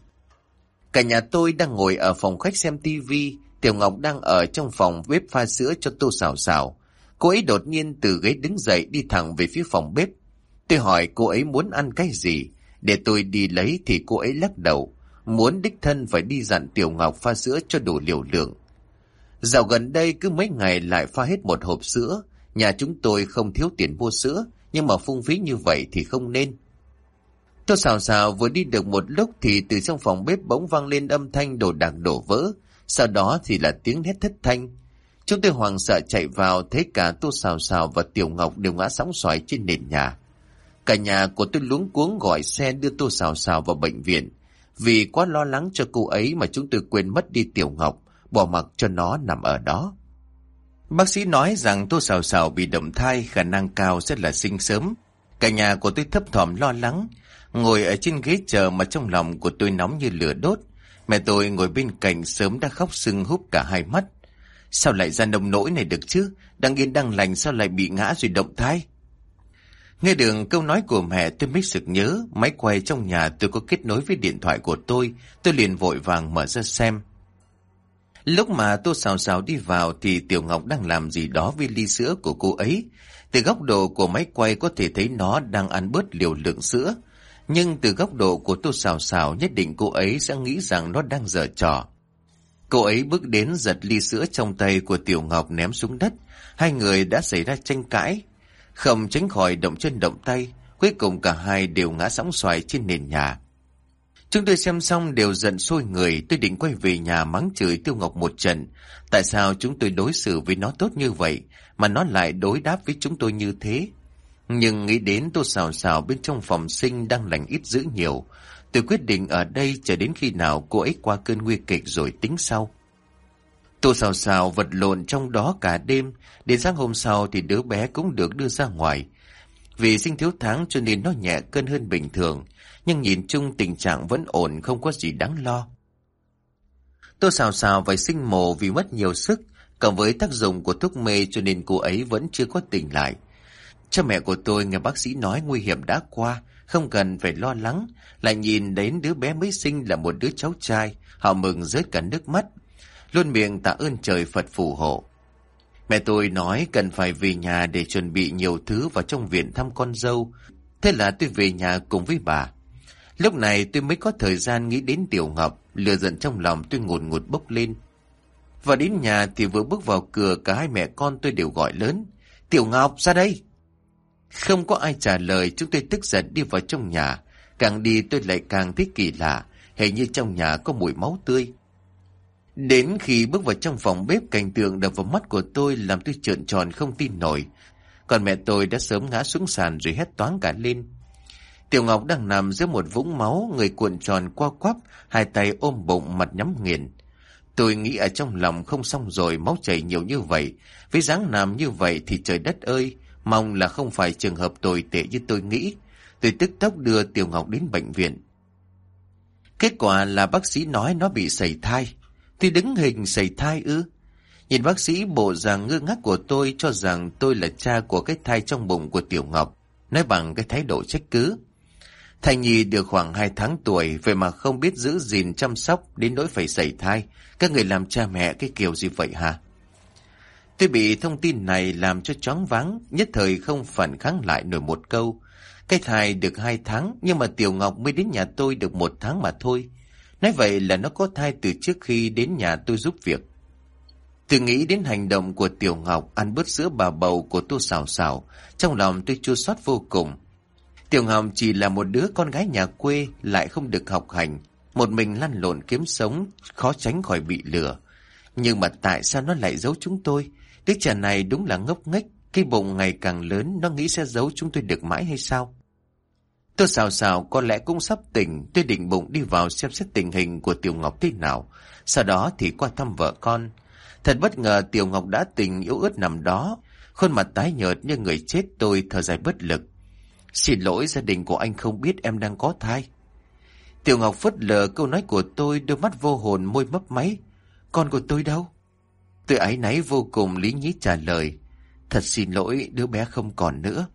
Cả nhà tôi đang ngồi ở phòng khách xem tivi Tiểu Ngọc đang ở trong phòng bếp pha sữa cho tô xào xào Cô ấy đột nhiên từ ghế đứng dậy đi thẳng về phía phòng bếp. Tôi hỏi cô ấy muốn ăn cái gì. Để tôi đi lấy thì cô ấy lắc đầu. Muốn đích thân phải đi dặn Tiểu Ngọc pha sữa cho đủ liều lượng. Dạo gần đây cứ mấy ngày lại pha hết một hộp sữa. Nhà chúng tôi không thiếu tiền mua sữa, Nhưng mà phung phí như vậy thì không nên. Tôi xào xào vừa đi được một lúc Thì từ trong phòng bếp bỗng vang lên âm thanh đồ đạc đổ vỡ. Sau đó thì là tiếng hét thất thanh. Chúng tôi hoàng sợ chạy vào, Thấy cả tô xào xào và Tiểu Ngọc đều ngã sóng xoài trên nền nhà. Cả nhà của tôi luống cuống gọi xe đưa tô xào xào vào bệnh viện. Vì quá lo lắng cho cô ấy mà chúng tôi quên mất đi Tiểu Ngọc. Bỏ mặc cho nó nằm ở đó Bác sĩ nói rằng tô xào xào bị động thai khả năng cao rất là sinh sớm. Cả nhà của tôi thấp thỏm lo lắng, ngồi ở trên ghế chờ mà trong lòng của tôi nóng như lửa đốt. Mẹ tôi ngồi bên cạnh sớm đã khóc sưng húp cả hai mắt. Sao lại ra nông nỗi này được chứ? Đang yên đang lành sao lại bị ngã rồi động thai? Nghe đường câu nói của mẹ tôi mới sực nhớ, máy quay trong nhà tôi có kết nối với điện thoại của tôi, tôi liền vội vàng mở ra xem. Lúc mà Tô xào xào đi vào thì Tiểu Ngọc đang làm gì đó với ly sữa của cô ấy. Từ góc độ của máy quay có thể thấy nó đang ăn bớt liều lượng sữa. Nhưng từ góc độ của Tô xào xào nhất định cô ấy sẽ nghĩ rằng nó đang dở trò. Cô ấy bước đến giật ly sữa trong tay của Tiểu Ngọc ném xuống đất. Hai người đã xảy ra tranh cãi. Không tránh khỏi động chân động tay. Cuối cùng cả hai đều ngã sóng xoài trên nền nhà. Chúng tôi xem xong đều giận sôi người, tôi định quay về nhà mắng chửi Tiêu Ngọc một trận. Tại sao chúng tôi đối xử với nó tốt như vậy, mà nó lại đối đáp với chúng tôi như thế? Nhưng nghĩ đến tôi xào xào bên trong phòng sinh đang lành ít dữ nhiều. Tôi quyết định ở đây chờ đến khi nào cô ấy qua cơn nguy kịch rồi tính sau. Tôi xào xào vật lộn trong đó cả đêm, đến sáng hôm sau thì đứa bé cũng được đưa ra ngoài. Vì sinh thiếu tháng cho nên nó nhẹ cân hơn bình thường, nhưng nhìn chung tình trạng vẫn ổn không có gì đáng lo. Tô xào xào phải sinh mồ vì mất nhiều sức, cộng với tác dụng của thuốc mê cho nên cô ấy vẫn chưa có tỉnh lại. Cha mẹ của tôi nghe bác sĩ nói nguy hiểm đã qua, không cần phải lo lắng, lại nhìn đến đứa bé mới sinh là một đứa cháu trai, họ mừng rớt cả nước mắt. Luôn miệng tạ ơn trời Phật phù hộ. Mẹ tôi nói cần phải về nhà để chuẩn bị nhiều thứ vào trong viện thăm con dâu. Thế là tôi về nhà cùng với bà. Lúc này tôi mới có thời gian nghĩ đến Tiểu Ngọc, lừa giận trong lòng tôi ngột ngột bốc lên. Và đến nhà thì vừa bước vào cửa cả hai mẹ con tôi đều gọi lớn. Tiểu Ngọc ra đây! Không có ai trả lời chúng tôi tức giận đi vào trong nhà. Càng đi tôi lại càng thấy kỳ lạ, hình như trong nhà có mùi máu tươi. Đến khi bước vào trong phòng bếp cảnh tượng đập vào mắt của tôi làm tôi trợn tròn không tin nổi. Còn mẹ tôi đã sớm ngã xuống sàn rồi hét toáng cả lên. Tiểu Ngọc đang nằm giữa một vũng máu, người cuộn tròn qua quắp, hai tay ôm bụng mặt nhắm nghiền. Tôi nghĩ ở trong lòng không xong rồi, máu chảy nhiều như vậy. Với dáng nằm như vậy thì trời đất ơi, mong là không phải trường hợp tồi tệ như tôi nghĩ. Tôi tức tốc đưa Tiểu Ngọc đến bệnh viện. Kết quả là bác sĩ nói nó bị sẩy thai. Tôi đứng hình sẩy thai ư? Nhìn bác sĩ bộ dạng ngơ ngác của tôi cho rằng tôi là cha của cái thai trong bụng của Tiểu Ngọc, nói bằng cái thái độ trách cứ. Thai nhi được khoảng 2 tháng tuổi, vậy mà không biết giữ gìn chăm sóc đến nỗi phải sẩy thai. Các người làm cha mẹ cái kiểu gì vậy hả? Tôi bị thông tin này làm cho choáng váng, nhất thời không phản kháng lại nổi một câu. Cái thai được 2 tháng, nhưng mà Tiểu Ngọc mới đến nhà tôi được một tháng mà thôi. Nói vậy là nó có thai từ trước khi đến nhà tôi giúp việc. Từ nghĩ đến hành động của Tiểu Ngọc ăn bớt sữa bà bầu của tôi xào xào, trong lòng tôi chua xót vô cùng. Tiểu Hồng chỉ là một đứa con gái nhà quê lại không được học hành, một mình lăn lộn kiếm sống, khó tránh khỏi bị lừa. Nhưng mà tại sao nó lại giấu chúng tôi? Đứa trẻ này đúng là ngốc nghếch, cái bụng ngày càng lớn nó nghĩ sẽ giấu chúng tôi được mãi hay sao? Tôi xào xào có lẽ cũng sắp tỉnh, tôi định bụng đi vào xem xét tình hình của Tiểu Ngọc thế nào. Sau đó thì qua thăm vợ con. Thật bất ngờ Tiểu Ngọc đã tỉnh yếu ớt nằm đó, khuôn mặt tái nhợt như người chết tôi thở dài bất lực. Xin lỗi, gia đình của anh không biết em đang có thai. Tiểu Ngọc phất lờ câu nói của tôi, đôi mắt vô hồn, môi mấp máy. Con của tôi đâu? Tôi ái náy vô cùng, lý nhí trả lời. Thật xin lỗi, đứa bé không còn nữa.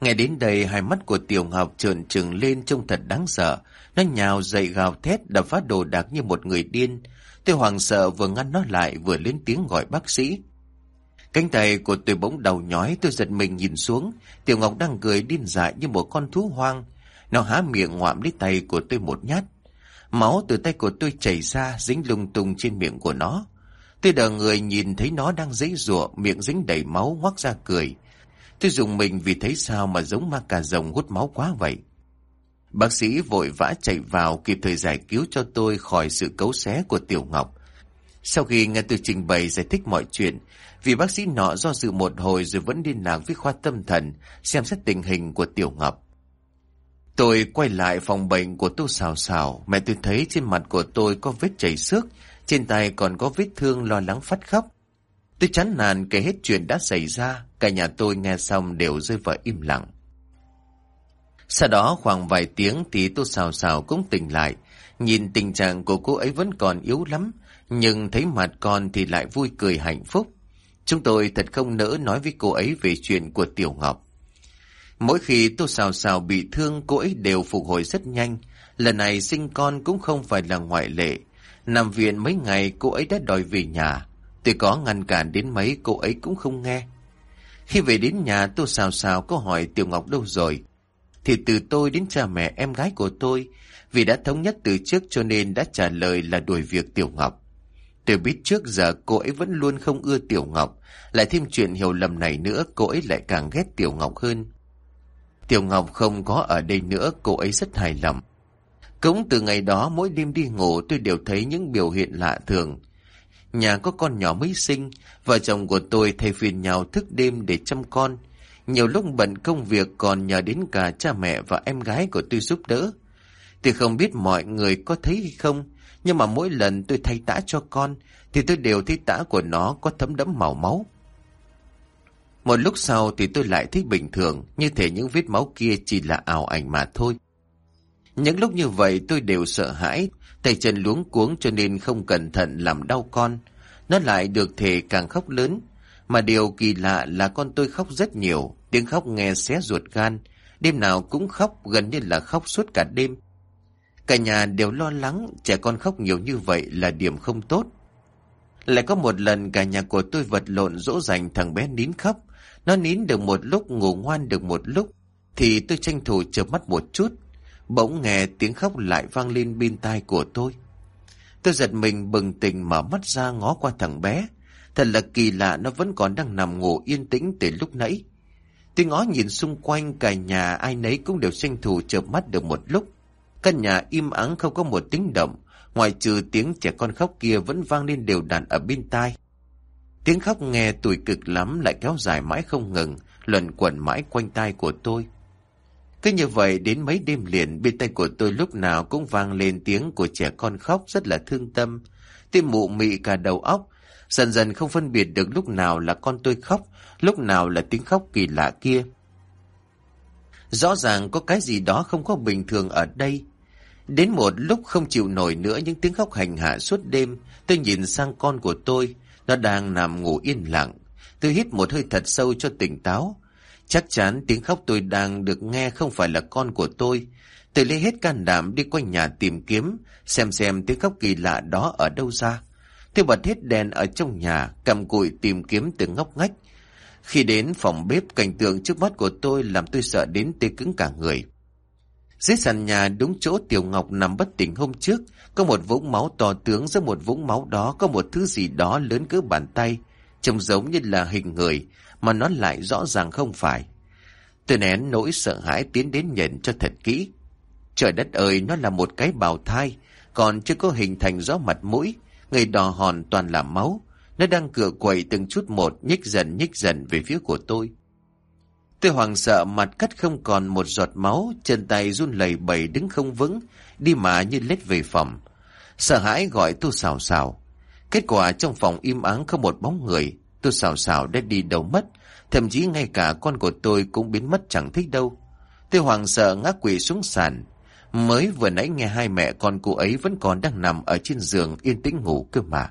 Nghe đến đây, hai mắt của Tiểu Ngọc trợn trừng lên trông thật đáng sợ. Nó nhào dậy gào thét, đập phá đồ đạc như một người điên. Tôi hoàng sợ, vừa ngăn nó lại, vừa lên tiếng gọi bác sĩ. Cánh tay của tôi bỗng đầu nhói tôi giật mình nhìn xuống. Tiểu Ngọc đang cười điên dại như một con thú hoang. Nó há miệng ngoạm lấy tay của tôi một nhát. Máu từ tay của tôi chảy ra dính lung tung trên miệng của nó. Tôi đờ người nhìn thấy nó đang dãy rụa, miệng dính đầy máu ngoác ra cười. Tôi dùng mình vì thấy sao mà giống ma cà rồng hút máu quá vậy. Bác sĩ vội vã chạy vào kịp thời giải cứu cho tôi khỏi sự cấu xé của Tiểu Ngọc. Sau khi nghe tôi trình bày giải thích mọi chuyện, vì bác sĩ nọ do dự một hồi rồi vẫn liên lạc với khoa tâm thần xem xét tình hình của Tiểu Ngọc. Tôi quay lại phòng bệnh của Tô Xào Xào, mẹ tôi thấy trên mặt của tôi có vết chảy xước, trên tay còn có vết thương lo lắng phát khóc. Tôi chán nản kể hết chuyện đã xảy ra, cả nhà tôi nghe xong đều rơi vào im lặng. Sau đó khoảng vài tiếng thì Tô Xào Xào cũng tỉnh lại, nhìn tình trạng của cô ấy vẫn còn yếu lắm, nhưng thấy mặt con thì lại vui cười hạnh phúc. Chúng tôi thật không nỡ nói với cô ấy về chuyện của Tiểu Ngọc. Mỗi khi Tô Xào Xào bị thương, cô ấy đều phục hồi rất nhanh. Lần này sinh con cũng không phải là ngoại lệ. Nằm viện mấy ngày, cô ấy đã đòi về nhà. Tôi có ngăn cản đến mấy, cô ấy cũng không nghe. Khi về đến nhà, Tô Xào Xào có hỏi Tiểu Ngọc đâu rồi. Thì từ tôi đến cha mẹ em gái của tôi, vì đã thống nhất từ trước cho nên đã trả lời là đuổi việc Tiểu Ngọc. Tôi biết trước giờ cô ấy vẫn luôn không ưa Tiểu Ngọc. Lại thêm chuyện hiểu lầm này nữa cô ấy lại càng ghét Tiểu Ngọc hơn. Tiểu Ngọc không có ở đây nữa cô ấy rất hài lòng. Cũng từ ngày đó mỗi đêm đi ngủ tôi đều thấy những biểu hiện lạ thường. Nhà có con nhỏ mới sinh, vợ chồng của tôi thay phiên nhau thức đêm để chăm con. Nhiều lúc bận công việc còn nhờ đến cả cha mẹ và em gái của tôi giúp đỡ. Tôi không biết mọi người có thấy hay không, nhưng mà mỗi lần tôi thay tã cho con, thì tôi đều thấy tã của nó có thấm đẫm màu máu. Một lúc sau thì tôi lại thấy bình thường, như thể những vết máu kia chỉ là ảo ảnh mà thôi. Những lúc như vậy tôi đều sợ hãi, tay chân luống cuống cho nên không cẩn thận làm đau con. Nó lại được thể càng khóc lớn, mà điều kỳ lạ là con tôi khóc rất nhiều, tiếng khóc nghe xé ruột gan, đêm nào cũng khóc gần như là khóc suốt cả đêm. Cả nhà đều lo lắng, trẻ con khóc nhiều như vậy là điểm không tốt. Lại có một lần cả nhà của tôi vật lộn dỗ dành thằng bé nín khóc, nó nín được một lúc, ngủ ngoan được một lúc, thì tôi tranh thủ chợp mắt một chút. Bỗng nghe tiếng khóc lại vang lên bên tai của tôi. Tôi giật mình bừng tỉnh mở mắt ra ngó qua thằng bé. Thật là kỳ lạ nó vẫn còn đang nằm ngủ yên tĩnh từ lúc nãy. Tôi ngó nhìn xung quanh cả nhà ai nấy cũng đều tranh thủ chợp mắt được một lúc. Căn nhà im ắng không có một tiếng động, ngoài trừ tiếng trẻ con khóc kia vẫn vang lên đều đặn ở bên tai. Tiếng khóc nghe tuổi cực lắm lại kéo dài mãi không ngừng, luẩn quẩn mãi quanh tai của tôi. Cứ như vậy đến mấy đêm liền bên tay của tôi lúc nào cũng vang lên tiếng của trẻ con khóc rất là thương tâm. Tim mụ mị cả đầu óc, dần dần không phân biệt được lúc nào là con tôi khóc, lúc nào là tiếng khóc kỳ lạ kia. Rõ ràng có cái gì đó không có bình thường ở đây. Đến một lúc không chịu nổi nữa những tiếng khóc hành hạ suốt đêm, tôi nhìn sang con của tôi, nó đang nằm ngủ yên lặng. Tôi hít một hơi thật sâu cho tỉnh táo. Chắc chắn tiếng khóc tôi đang được nghe không phải là con của tôi. Tôi lấy hết can đảm đi quanh nhà tìm kiếm, xem xem tiếng khóc kỳ lạ đó ở đâu ra. Tôi bật hết đèn ở trong nhà, cầm cụi tìm kiếm từng ngóc ngách. Khi đến phòng bếp, cảnh tượng trước mắt của tôi làm tôi sợ đến tê cứng cả người. Dưới sàn nhà đúng chỗ Tiểu Ngọc nằm bất tỉnh hôm trước, có một vũng máu to tướng giữa một vũng máu đó có một thứ gì đó lớn cỡ bàn tay, trông giống như là hình người, mà nó lại rõ ràng không phải. Tôi nén nỗi sợ hãi tiến đến nhận cho thật kỹ. Trời đất ơi, nó là một cái bào thai, còn chưa có hình thành rõ mặt mũi, người đỏ hòn toàn là máu. Nó đang cựa quậy từng chút một, nhích dần nhích dần về phía của tôi. Tôi hoàng sợ mặt cắt không còn một giọt máu, chân tay run lẩy bẩy đứng không vững, đi mà như lết về phòng. Sợ hãi gọi tôi xào xào. Kết quả trong phòng im ắng không một bóng người, tôi xào xào đã đi đâu mất, thậm chí ngay cả con của tôi cũng biến mất chẳng thích đâu. Tôi hoàng sợ ngã quỵ xuống sàn. Mới vừa nãy nghe hai mẹ con cô ấy vẫn còn đang nằm ở trên giường yên tĩnh ngủ cơ mà.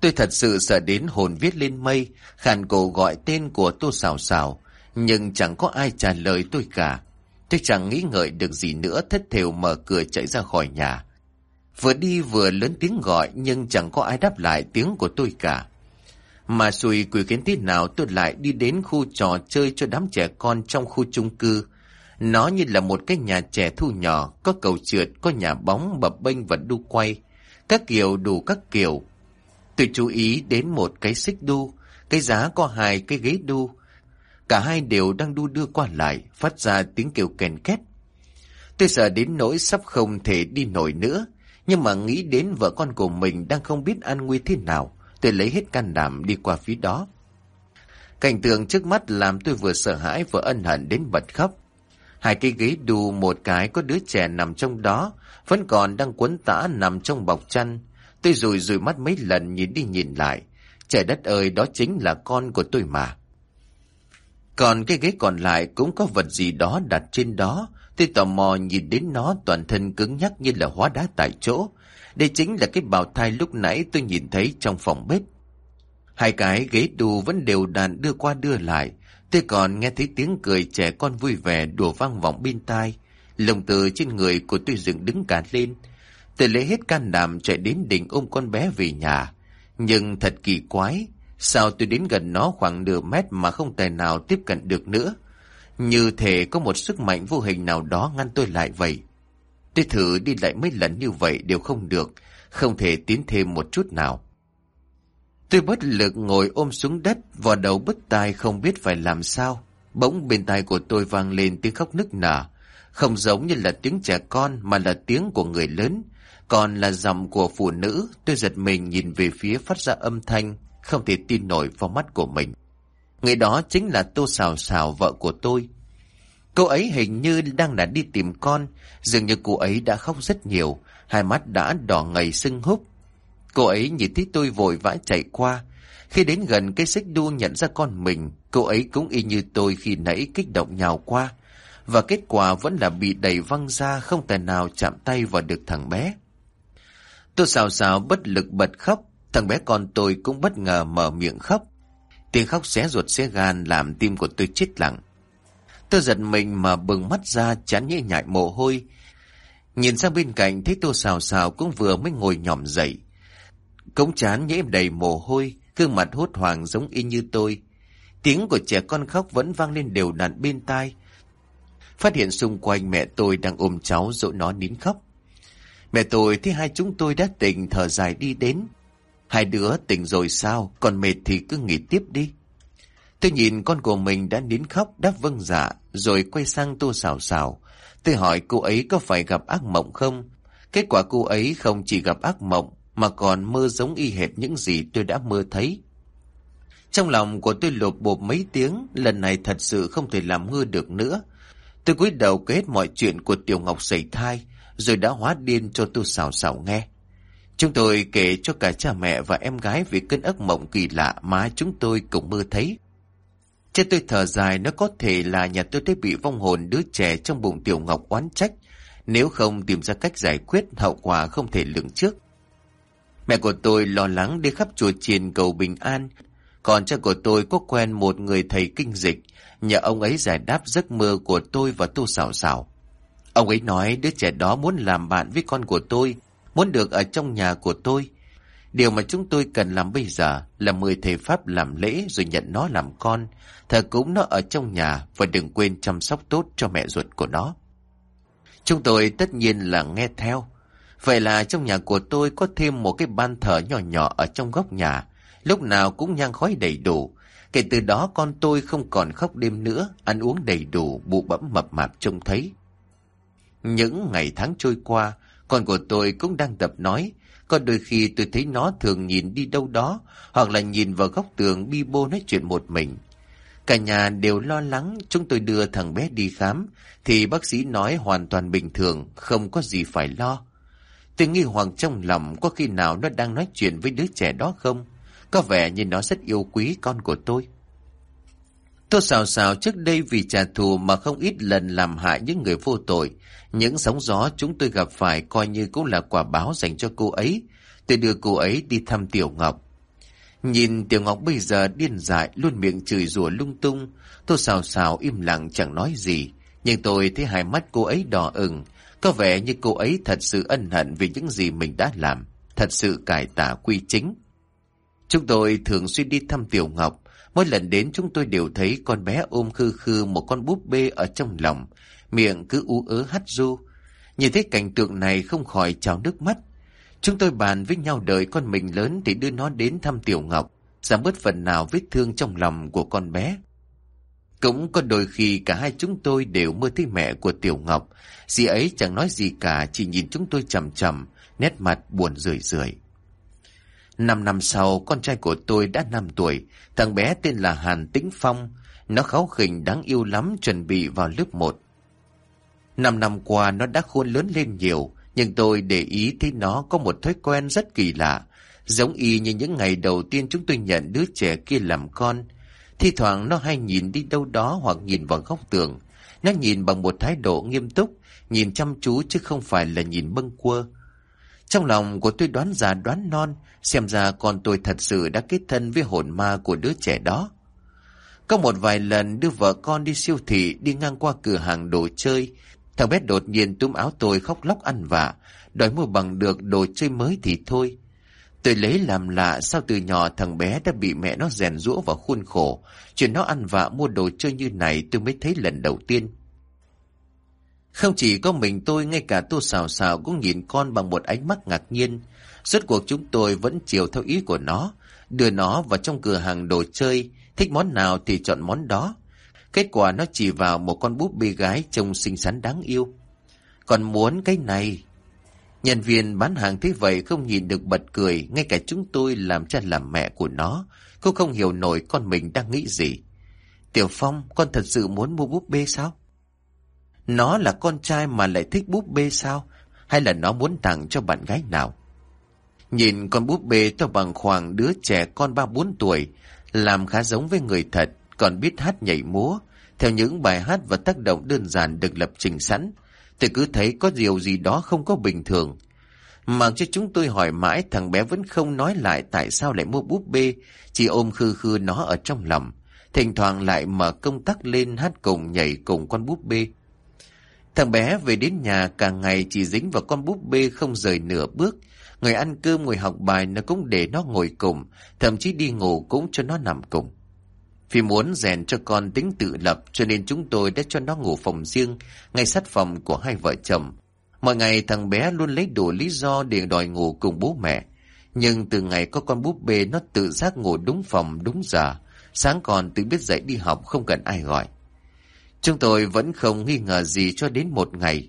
Tôi thật sự sợ đến hồn viết lên mây, khàn cổ gọi tên của Tô Sào Sào, Nhưng chẳng có ai trả lời tôi cả. Tôi chẳng nghĩ ngợi được gì nữa thất thều mở cửa chạy ra khỏi nhà. Vừa đi vừa lớn tiếng gọi nhưng chẳng có ai đáp lại tiếng của tôi cả. Mà xùi quỷ kiến tí nào tôi lại đi đến khu trò chơi cho đám trẻ con trong khu chung cư. Nó như là một cái nhà trẻ thu nhỏ, có cầu trượt, có nhà bóng, bập bênh và đu quay. Các kiểu đủ các kiểu. Tôi chú ý đến một cái xích đu, cái giá có hai cái ghế đu. Cả hai đều đang đu đưa qua lại, phát ra tiếng kêu kèn két. Tôi sợ đến nỗi sắp không thể đi nổi nữa, nhưng mà nghĩ đến vợ con của mình đang không biết an nguy thế nào, tôi lấy hết can đảm đi qua phía đó. Cảnh tượng trước mắt làm tôi vừa sợ hãi vừa ân hận đến bật khóc. Hai cái ghế đu một cái có đứa trẻ nằm trong đó, vẫn còn đang quấn tã nằm trong bọc chăn. Tôi rùi rùi mắt mấy lần nhìn đi nhìn lại. Trời đất ơi, đó chính là con của tôi mà. Còn cái ghế còn lại cũng có vật gì đó đặt trên đó. Tôi tò mò nhìn đến nó toàn thân cứng nhắc như là hóa đá tại chỗ. Đây chính là cái bào thai lúc nãy tôi nhìn thấy trong phòng bếp. Hai cái ghế đù vẫn đều đàn đưa qua đưa lại. Tôi còn nghe thấy tiếng cười trẻ con vui vẻ đùa vang vọng bên tai. Lồng từ trên người của tôi dựng đứng cả lên. Tôi lấy hết can đảm chạy đến đỉnh ôm con bé về nhà. Nhưng thật kỳ quái, sao tôi đến gần nó khoảng nửa mét mà không tài nào tiếp cận được nữa. Như thể có một sức mạnh vô hình nào đó ngăn tôi lại vậy. Tôi thử đi lại mấy lần như vậy đều không được, không thể tiến thêm một chút nào. Tôi bất lực ngồi ôm xuống đất, vò đầu bứt tai không biết phải làm sao. Bỗng bên tai của tôi vang lên tiếng khóc nức nở, không giống như là tiếng trẻ con mà là tiếng của người lớn, còn là giọng của phụ nữ. Tôi giật mình nhìn về phía phát ra âm thanh, không thể tin nổi vào mắt của mình. Người đó chính là Tô Sào Sào vợ của tôi. Cô ấy hình như đang là đi tìm con, dường như cô ấy đã khóc rất nhiều, hai mắt đã đỏ ngầy sưng húp. Cô ấy nhìn thấy tôi vội vã chạy qua. Khi đến gần cái xích đu nhận ra con mình, cô ấy cũng y như tôi khi nãy kích động nhào qua. Và kết quả vẫn là bị đẩy văng ra không tài nào chạm tay vào được thằng bé. Tôi xào xào bất lực bật khóc, thằng bé con tôi cũng bất ngờ mở miệng khóc. Tiếng khóc xé ruột xé gan làm tim của tôi chết lặng. Tôi giật mình mà bừng mắt ra chán nhễ nhại mồ hôi. Nhìn sang bên cạnh thấy tô xào xào cũng vừa mới ngồi nhỏm dậy. Cống chán nhễ đầy mồ hôi, gương mặt hốt hoảng giống y như tôi. Tiếng của trẻ con khóc vẫn vang lên đều đặn bên tai. Phát hiện xung quanh mẹ tôi đang ôm cháu dỗ nó nín khóc. Mẹ tôi thấy hai chúng tôi đã tỉnh thở dài đi đến. Hai đứa tỉnh rồi sao, còn mệt thì cứ nghỉ tiếp đi. Tôi nhìn con của mình đã nín khóc đáp vâng dạ, rồi quay sang tô xào xào. Tôi hỏi cô ấy có phải gặp ác mộng không? Kết quả cô ấy không chỉ gặp ác mộng, mà còn mơ giống y hệt những gì tôi đã mơ thấy. Trong lòng của tôi lột bột mấy tiếng, lần này thật sự không thể làm ngơ được nữa. Tôi cúi đầu kết mọi chuyện của Tiểu Ngọc xảy thai, rồi đã hóa điên cho tôi xào xào nghe. Chúng tôi kể cho cả cha mẹ và em gái về cơn ác mộng kỳ lạ mà chúng tôi cũng mơ thấy. Cha tôi thở dài nó có thể là nhà tôi đã bị vong hồn đứa trẻ trong bụng Tiểu Ngọc oán trách. Nếu không tìm ra cách giải quyết, hậu quả không thể lường trước. Mẹ của tôi lo lắng đi khắp chùa chiền cầu bình an. Còn cha của tôi có quen một người thầy kinh dịch, nhờ ông ấy giải đáp giấc mơ của tôi và tu xảo xảo. Ông ấy nói đứa trẻ đó muốn làm bạn với con của tôi, muốn được ở trong nhà của tôi. Điều mà chúng tôi cần làm bây giờ là mời thầy Pháp làm lễ rồi nhận nó làm con, thờ cúng nó ở trong nhà và đừng quên chăm sóc tốt cho mẹ ruột của nó. Chúng tôi tất nhiên là nghe theo. Vậy là trong nhà của tôi có thêm một cái ban thờ nhỏ nhỏ ở trong góc nhà, lúc nào cũng nhang khói đầy đủ. Kể từ đó con tôi không còn khóc đêm nữa, ăn uống đầy đủ, bụ bẫm mập mạp trông thấy. Những ngày tháng trôi qua, con của tôi cũng đang tập nói. Có đôi khi tôi thấy nó thường nhìn đi đâu đó, hoặc là nhìn vào góc tường bi bô nói chuyện một mình. Cả nhà đều lo lắng, chúng tôi đưa thằng bé đi khám, thì bác sĩ nói hoàn toàn bình thường, không có gì phải lo. Tôi nghi hoàng trong lòng có khi nào nó đang nói chuyện với đứa trẻ đó không? Có vẻ như nó rất yêu quý con của tôi. Tô xào xào trước đây vì trả thù mà không ít lần làm hại những người vô tội. Những sóng gió chúng tôi gặp phải coi như cũng là quả báo dành cho cô ấy. Tôi đưa cô ấy đi thăm Tiểu Ngọc. Nhìn Tiểu Ngọc bây giờ điên dại, luôn miệng chửi rủa lung tung. Tôi xào xào im lặng chẳng nói gì. Nhưng tôi thấy hai mắt cô ấy đỏ ửng, có vẻ như cô ấy thật sự ân hận vì những gì mình đã làm, thật sự cải tả quy chính. Chúng tôi thường xuyên đi thăm Tiểu Ngọc, mỗi lần đến chúng tôi đều thấy con bé ôm khư khư một con búp bê ở trong lòng, miệng cứ ú ớ hắt ru. Nhìn thấy cảnh tượng này không khỏi trào nước mắt. Chúng tôi bàn với nhau đợi con mình lớn thì đưa nó đến thăm Tiểu Ngọc, giảm bớt phần nào vết thương trong lòng của con bé. Cũng có đôi khi cả hai chúng tôi đều mơ thấy mẹ của Tiểu Ngọc. Dì ấy chẳng nói gì cả, chỉ nhìn chúng tôi chầm chầm, nét mặt buồn rười rượi. Năm năm sau, con trai của tôi đã năm tuổi, thằng bé tên là Hàn Tĩnh Phong. Nó kháu khỉnh đáng yêu lắm, chuẩn bị vào lớp 1. Năm năm qua nó đã khôn lớn lên nhiều, nhưng tôi để ý thấy nó có một thói quen rất kỳ lạ. Giống y như những ngày đầu tiên chúng tôi nhận đứa trẻ kia làm con. Thi thoảng nó hay nhìn đi đâu đó hoặc nhìn vào góc tường. Nó nhìn bằng một thái độ nghiêm túc, nhìn chăm chú chứ không phải là nhìn bâng quơ. Trong lòng của tôi đoán già đoán non, xem ra con tôi thật sự đã kết thân với hồn ma của đứa trẻ đó. Có một vài lần đưa vợ con đi siêu thị, đi ngang qua cửa hàng đồ chơi, thằng bé đột nhiên túm áo tôi khóc lóc ăn vạ, đòi mua bằng được đồ chơi mới thì thôi. Tôi lấy làm lạ sao từ nhỏ thằng bé đã bị mẹ nó rèn rũa vào khuôn khổ. Chuyện nó ăn vạ mua đồ chơi như này tôi mới thấy lần đầu tiên. Không chỉ có mình tôi, ngay cả tô xào xào cũng nhìn con bằng một ánh mắt ngạc nhiên. Suốt cuộc chúng tôi vẫn chiều theo ý của nó, đưa nó vào trong cửa hàng đồ chơi, thích món nào thì chọn món đó. Kết quả nó chỉ vào một con búp bê gái trông xinh xắn đáng yêu. Còn muốn cái này, Nhân viên bán hàng thế vậy không nhìn được bật cười, ngay cả chúng tôi làm cha làm mẹ của nó, cũng không hiểu nổi con mình đang nghĩ gì. Tiểu Phong, con thật sự muốn mua búp bê sao? Nó là con trai mà lại thích búp bê sao? Hay là nó muốn tặng cho bạn gái nào? Nhìn con búp bê to bằng khoảng đứa trẻ con 3-4 tuổi, làm khá giống với người thật, còn biết hát nhảy múa, theo những bài hát và tác động đơn giản được lập trình sẵn, Tôi cứ thấy có điều gì đó không có bình thường. Mặc cho chúng tôi hỏi mãi thằng bé vẫn không nói lại tại sao lại mua búp bê, chỉ ôm khư khư nó ở trong lòng. Thỉnh thoảng lại mở công tắc lên hát cùng nhảy cùng con búp bê. Thằng bé về đến nhà cả ngày chỉ dính vào con búp bê không rời nửa bước. Người ăn cơm ngồi học bài nó cũng để nó ngồi cùng, thậm chí đi ngủ cũng cho nó nằm cùng. Vì muốn rèn cho con tính tự lập cho nên chúng tôi đã cho nó ngủ phòng riêng, ngay sát phòng của hai vợ chồng. Mọi ngày thằng bé luôn lấy đủ lý do để đòi ngủ cùng bố mẹ. Nhưng từ ngày có con búp bê nó tự giác ngủ đúng phòng đúng giờ, sáng còn tự biết dậy đi học không cần ai gọi. Chúng tôi vẫn không nghi ngờ gì cho đến một ngày.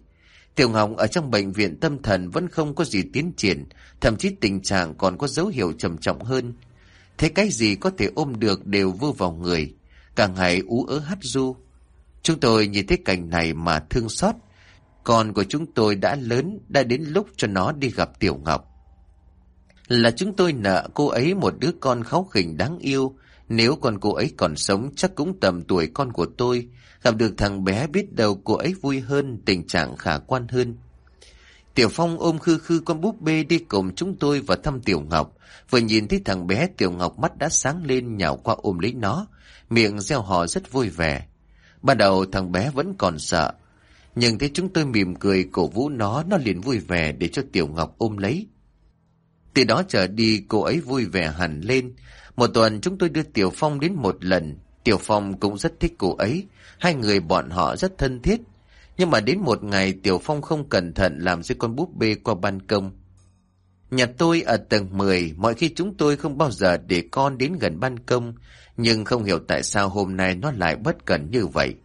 Tiểu Ngọc ở trong bệnh viện tâm thần vẫn không có gì tiến triển, thậm chí tình trạng còn có dấu hiệu trầm trọng hơn. Thế cái gì có thể ôm được đều vơ vào người, cả ngày ú ớ hát du. Chúng tôi nhìn thấy cảnh này mà thương xót. Con của chúng tôi đã lớn, đã đến lúc cho nó đi gặp Tiểu Ngọc. Là chúng tôi nợ cô ấy một đứa con kháu khỉnh đáng yêu. Nếu con cô ấy còn sống chắc cũng tầm tuổi con của tôi. Gặp được thằng bé biết đầu cô ấy vui hơn, tình trạng khả quan hơn. Tiểu Phong ôm khư khư con búp bê đi cùng chúng tôi vào thăm Tiểu Ngọc. Vừa nhìn thấy thằng bé Tiểu Ngọc mắt đã sáng lên nhào qua ôm lấy nó. Miệng gieo hò rất vui vẻ. Ban đầu thằng bé vẫn còn sợ. Nhưng thấy chúng tôi mỉm cười cổ vũ nó, nó liền vui vẻ để cho Tiểu Ngọc ôm lấy. Từ đó trở đi cô ấy vui vẻ hẳn lên. Một tuần chúng tôi đưa Tiểu Phong đến một lần. Tiểu Phong cũng rất thích cô ấy. Hai người bọn họ rất thân thiết. Nhưng mà đến một ngày Tiểu Phong không cẩn thận làm rơi con búp bê qua ban công. Nhà tôi ở tầng 10, mọi khi chúng tôi không bao giờ để con đến gần ban công, nhưng không hiểu tại sao hôm nay nó lại bất cẩn như vậy.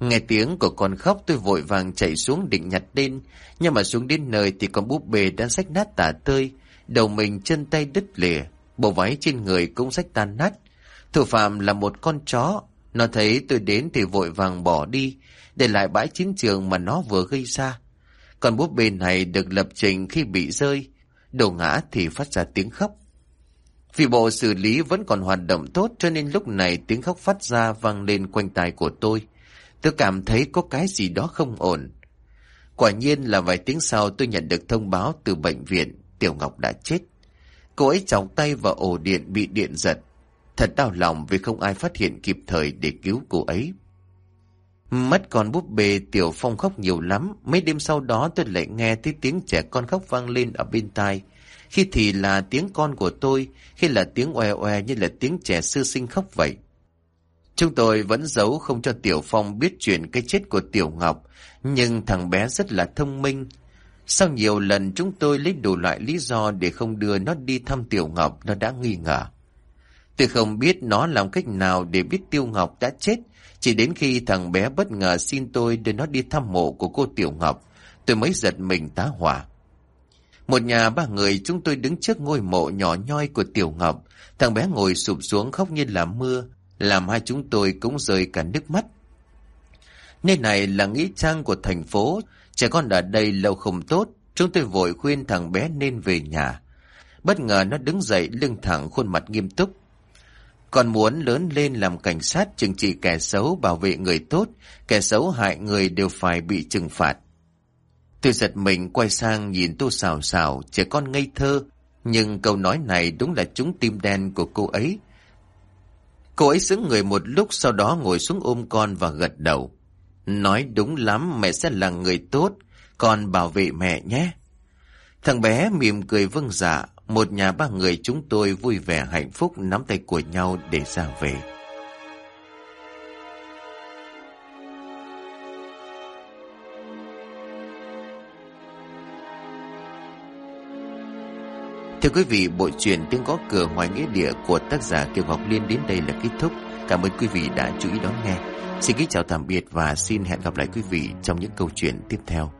Nghe tiếng của con khóc tôi vội vàng chạy xuống định nhặt lên, nhưng mà xuống đến nơi thì con búp bê đã rách nát tả tơi, đầu mình chân tay đứt lìa, bộ váy trên người cũng rách tan nát. Thủ phạm là một con chó, nó thấy tôi đến thì vội vàng bỏ đi, để lại bãi chiến trường mà nó vừa gây ra. Còn búp bê này được lập trình khi bị rơi, đổ ngã thì phát ra tiếng khóc. Vì bộ xử lý vẫn còn hoạt động tốt cho nên lúc này tiếng khóc phát ra vang lên quanh tai của tôi. Tôi cảm thấy có cái gì đó không ổn. Quả nhiên là vài tiếng sau tôi nhận được thông báo từ bệnh viện Tiểu Ngọc đã chết. Cô ấy chóng tay vào ổ điện bị điện giật. Thật đau lòng vì không ai phát hiện kịp thời để cứu cô ấy. Mất con búp bê Tiểu Phong khóc nhiều lắm. Mấy đêm sau đó tôi lại nghe thấy tiếng trẻ con khóc vang lên ở bên tai. Khi thì là tiếng con của tôi, khi là tiếng oe oe như là tiếng trẻ sư sinh khóc vậy. Chúng tôi vẫn giấu không cho Tiểu Phong biết chuyện cái chết của Tiểu Ngọc, nhưng thằng bé rất là thông minh. Sau nhiều lần chúng tôi lấy đủ loại lý do để không đưa nó đi thăm Tiểu Ngọc, nó đã nghi ngờ. Tôi không biết nó làm cách nào để biết Tiêu Ngọc đã chết, chỉ đến khi thằng bé bất ngờ xin tôi đưa nó đi thăm mộ của cô Tiểu Ngọc, tôi mới giật mình tá hỏa. Một nhà ba người chúng tôi đứng trước ngôi mộ nhỏ nhoi của Tiểu Ngọc, thằng bé ngồi sụp xuống khóc như là mưa, làm hai chúng tôi cũng rơi cả nước mắt. Nơi này là nghĩa trang của thành phố, trẻ con ở đây lâu không tốt, chúng tôi vội khuyên thằng bé nên về nhà. Bất ngờ nó đứng dậy lưng thẳng khuôn mặt nghiêm túc con muốn lớn lên làm cảnh sát trừng trị kẻ xấu bảo vệ người tốt, kẻ xấu hại người đều phải bị trừng phạt. Tôi giật mình quay sang nhìn tô xào xào, trẻ con ngây thơ, nhưng câu nói này đúng là trúng tim đen của cô ấy. Cô ấy xứng người một lúc sau đó ngồi xuống ôm con và gật đầu. Nói đúng lắm, mẹ sẽ là người tốt, con bảo vệ mẹ nhé. Thằng bé mỉm cười vâng dạ, một nhà ba người chúng tôi vui vẻ hạnh phúc nắm tay của nhau để ra về. Thưa quý vị, bộ truyện Tiếng Gõ Cửa Ngoài Nghĩa Địa của tác giả Kiều Ngọc Liên đến đây là kết thúc. Cảm ơn quý vị đã chú ý đón nghe. Xin kính chào tạm biệt và xin hẹn gặp lại quý vị trong những câu chuyện tiếp theo.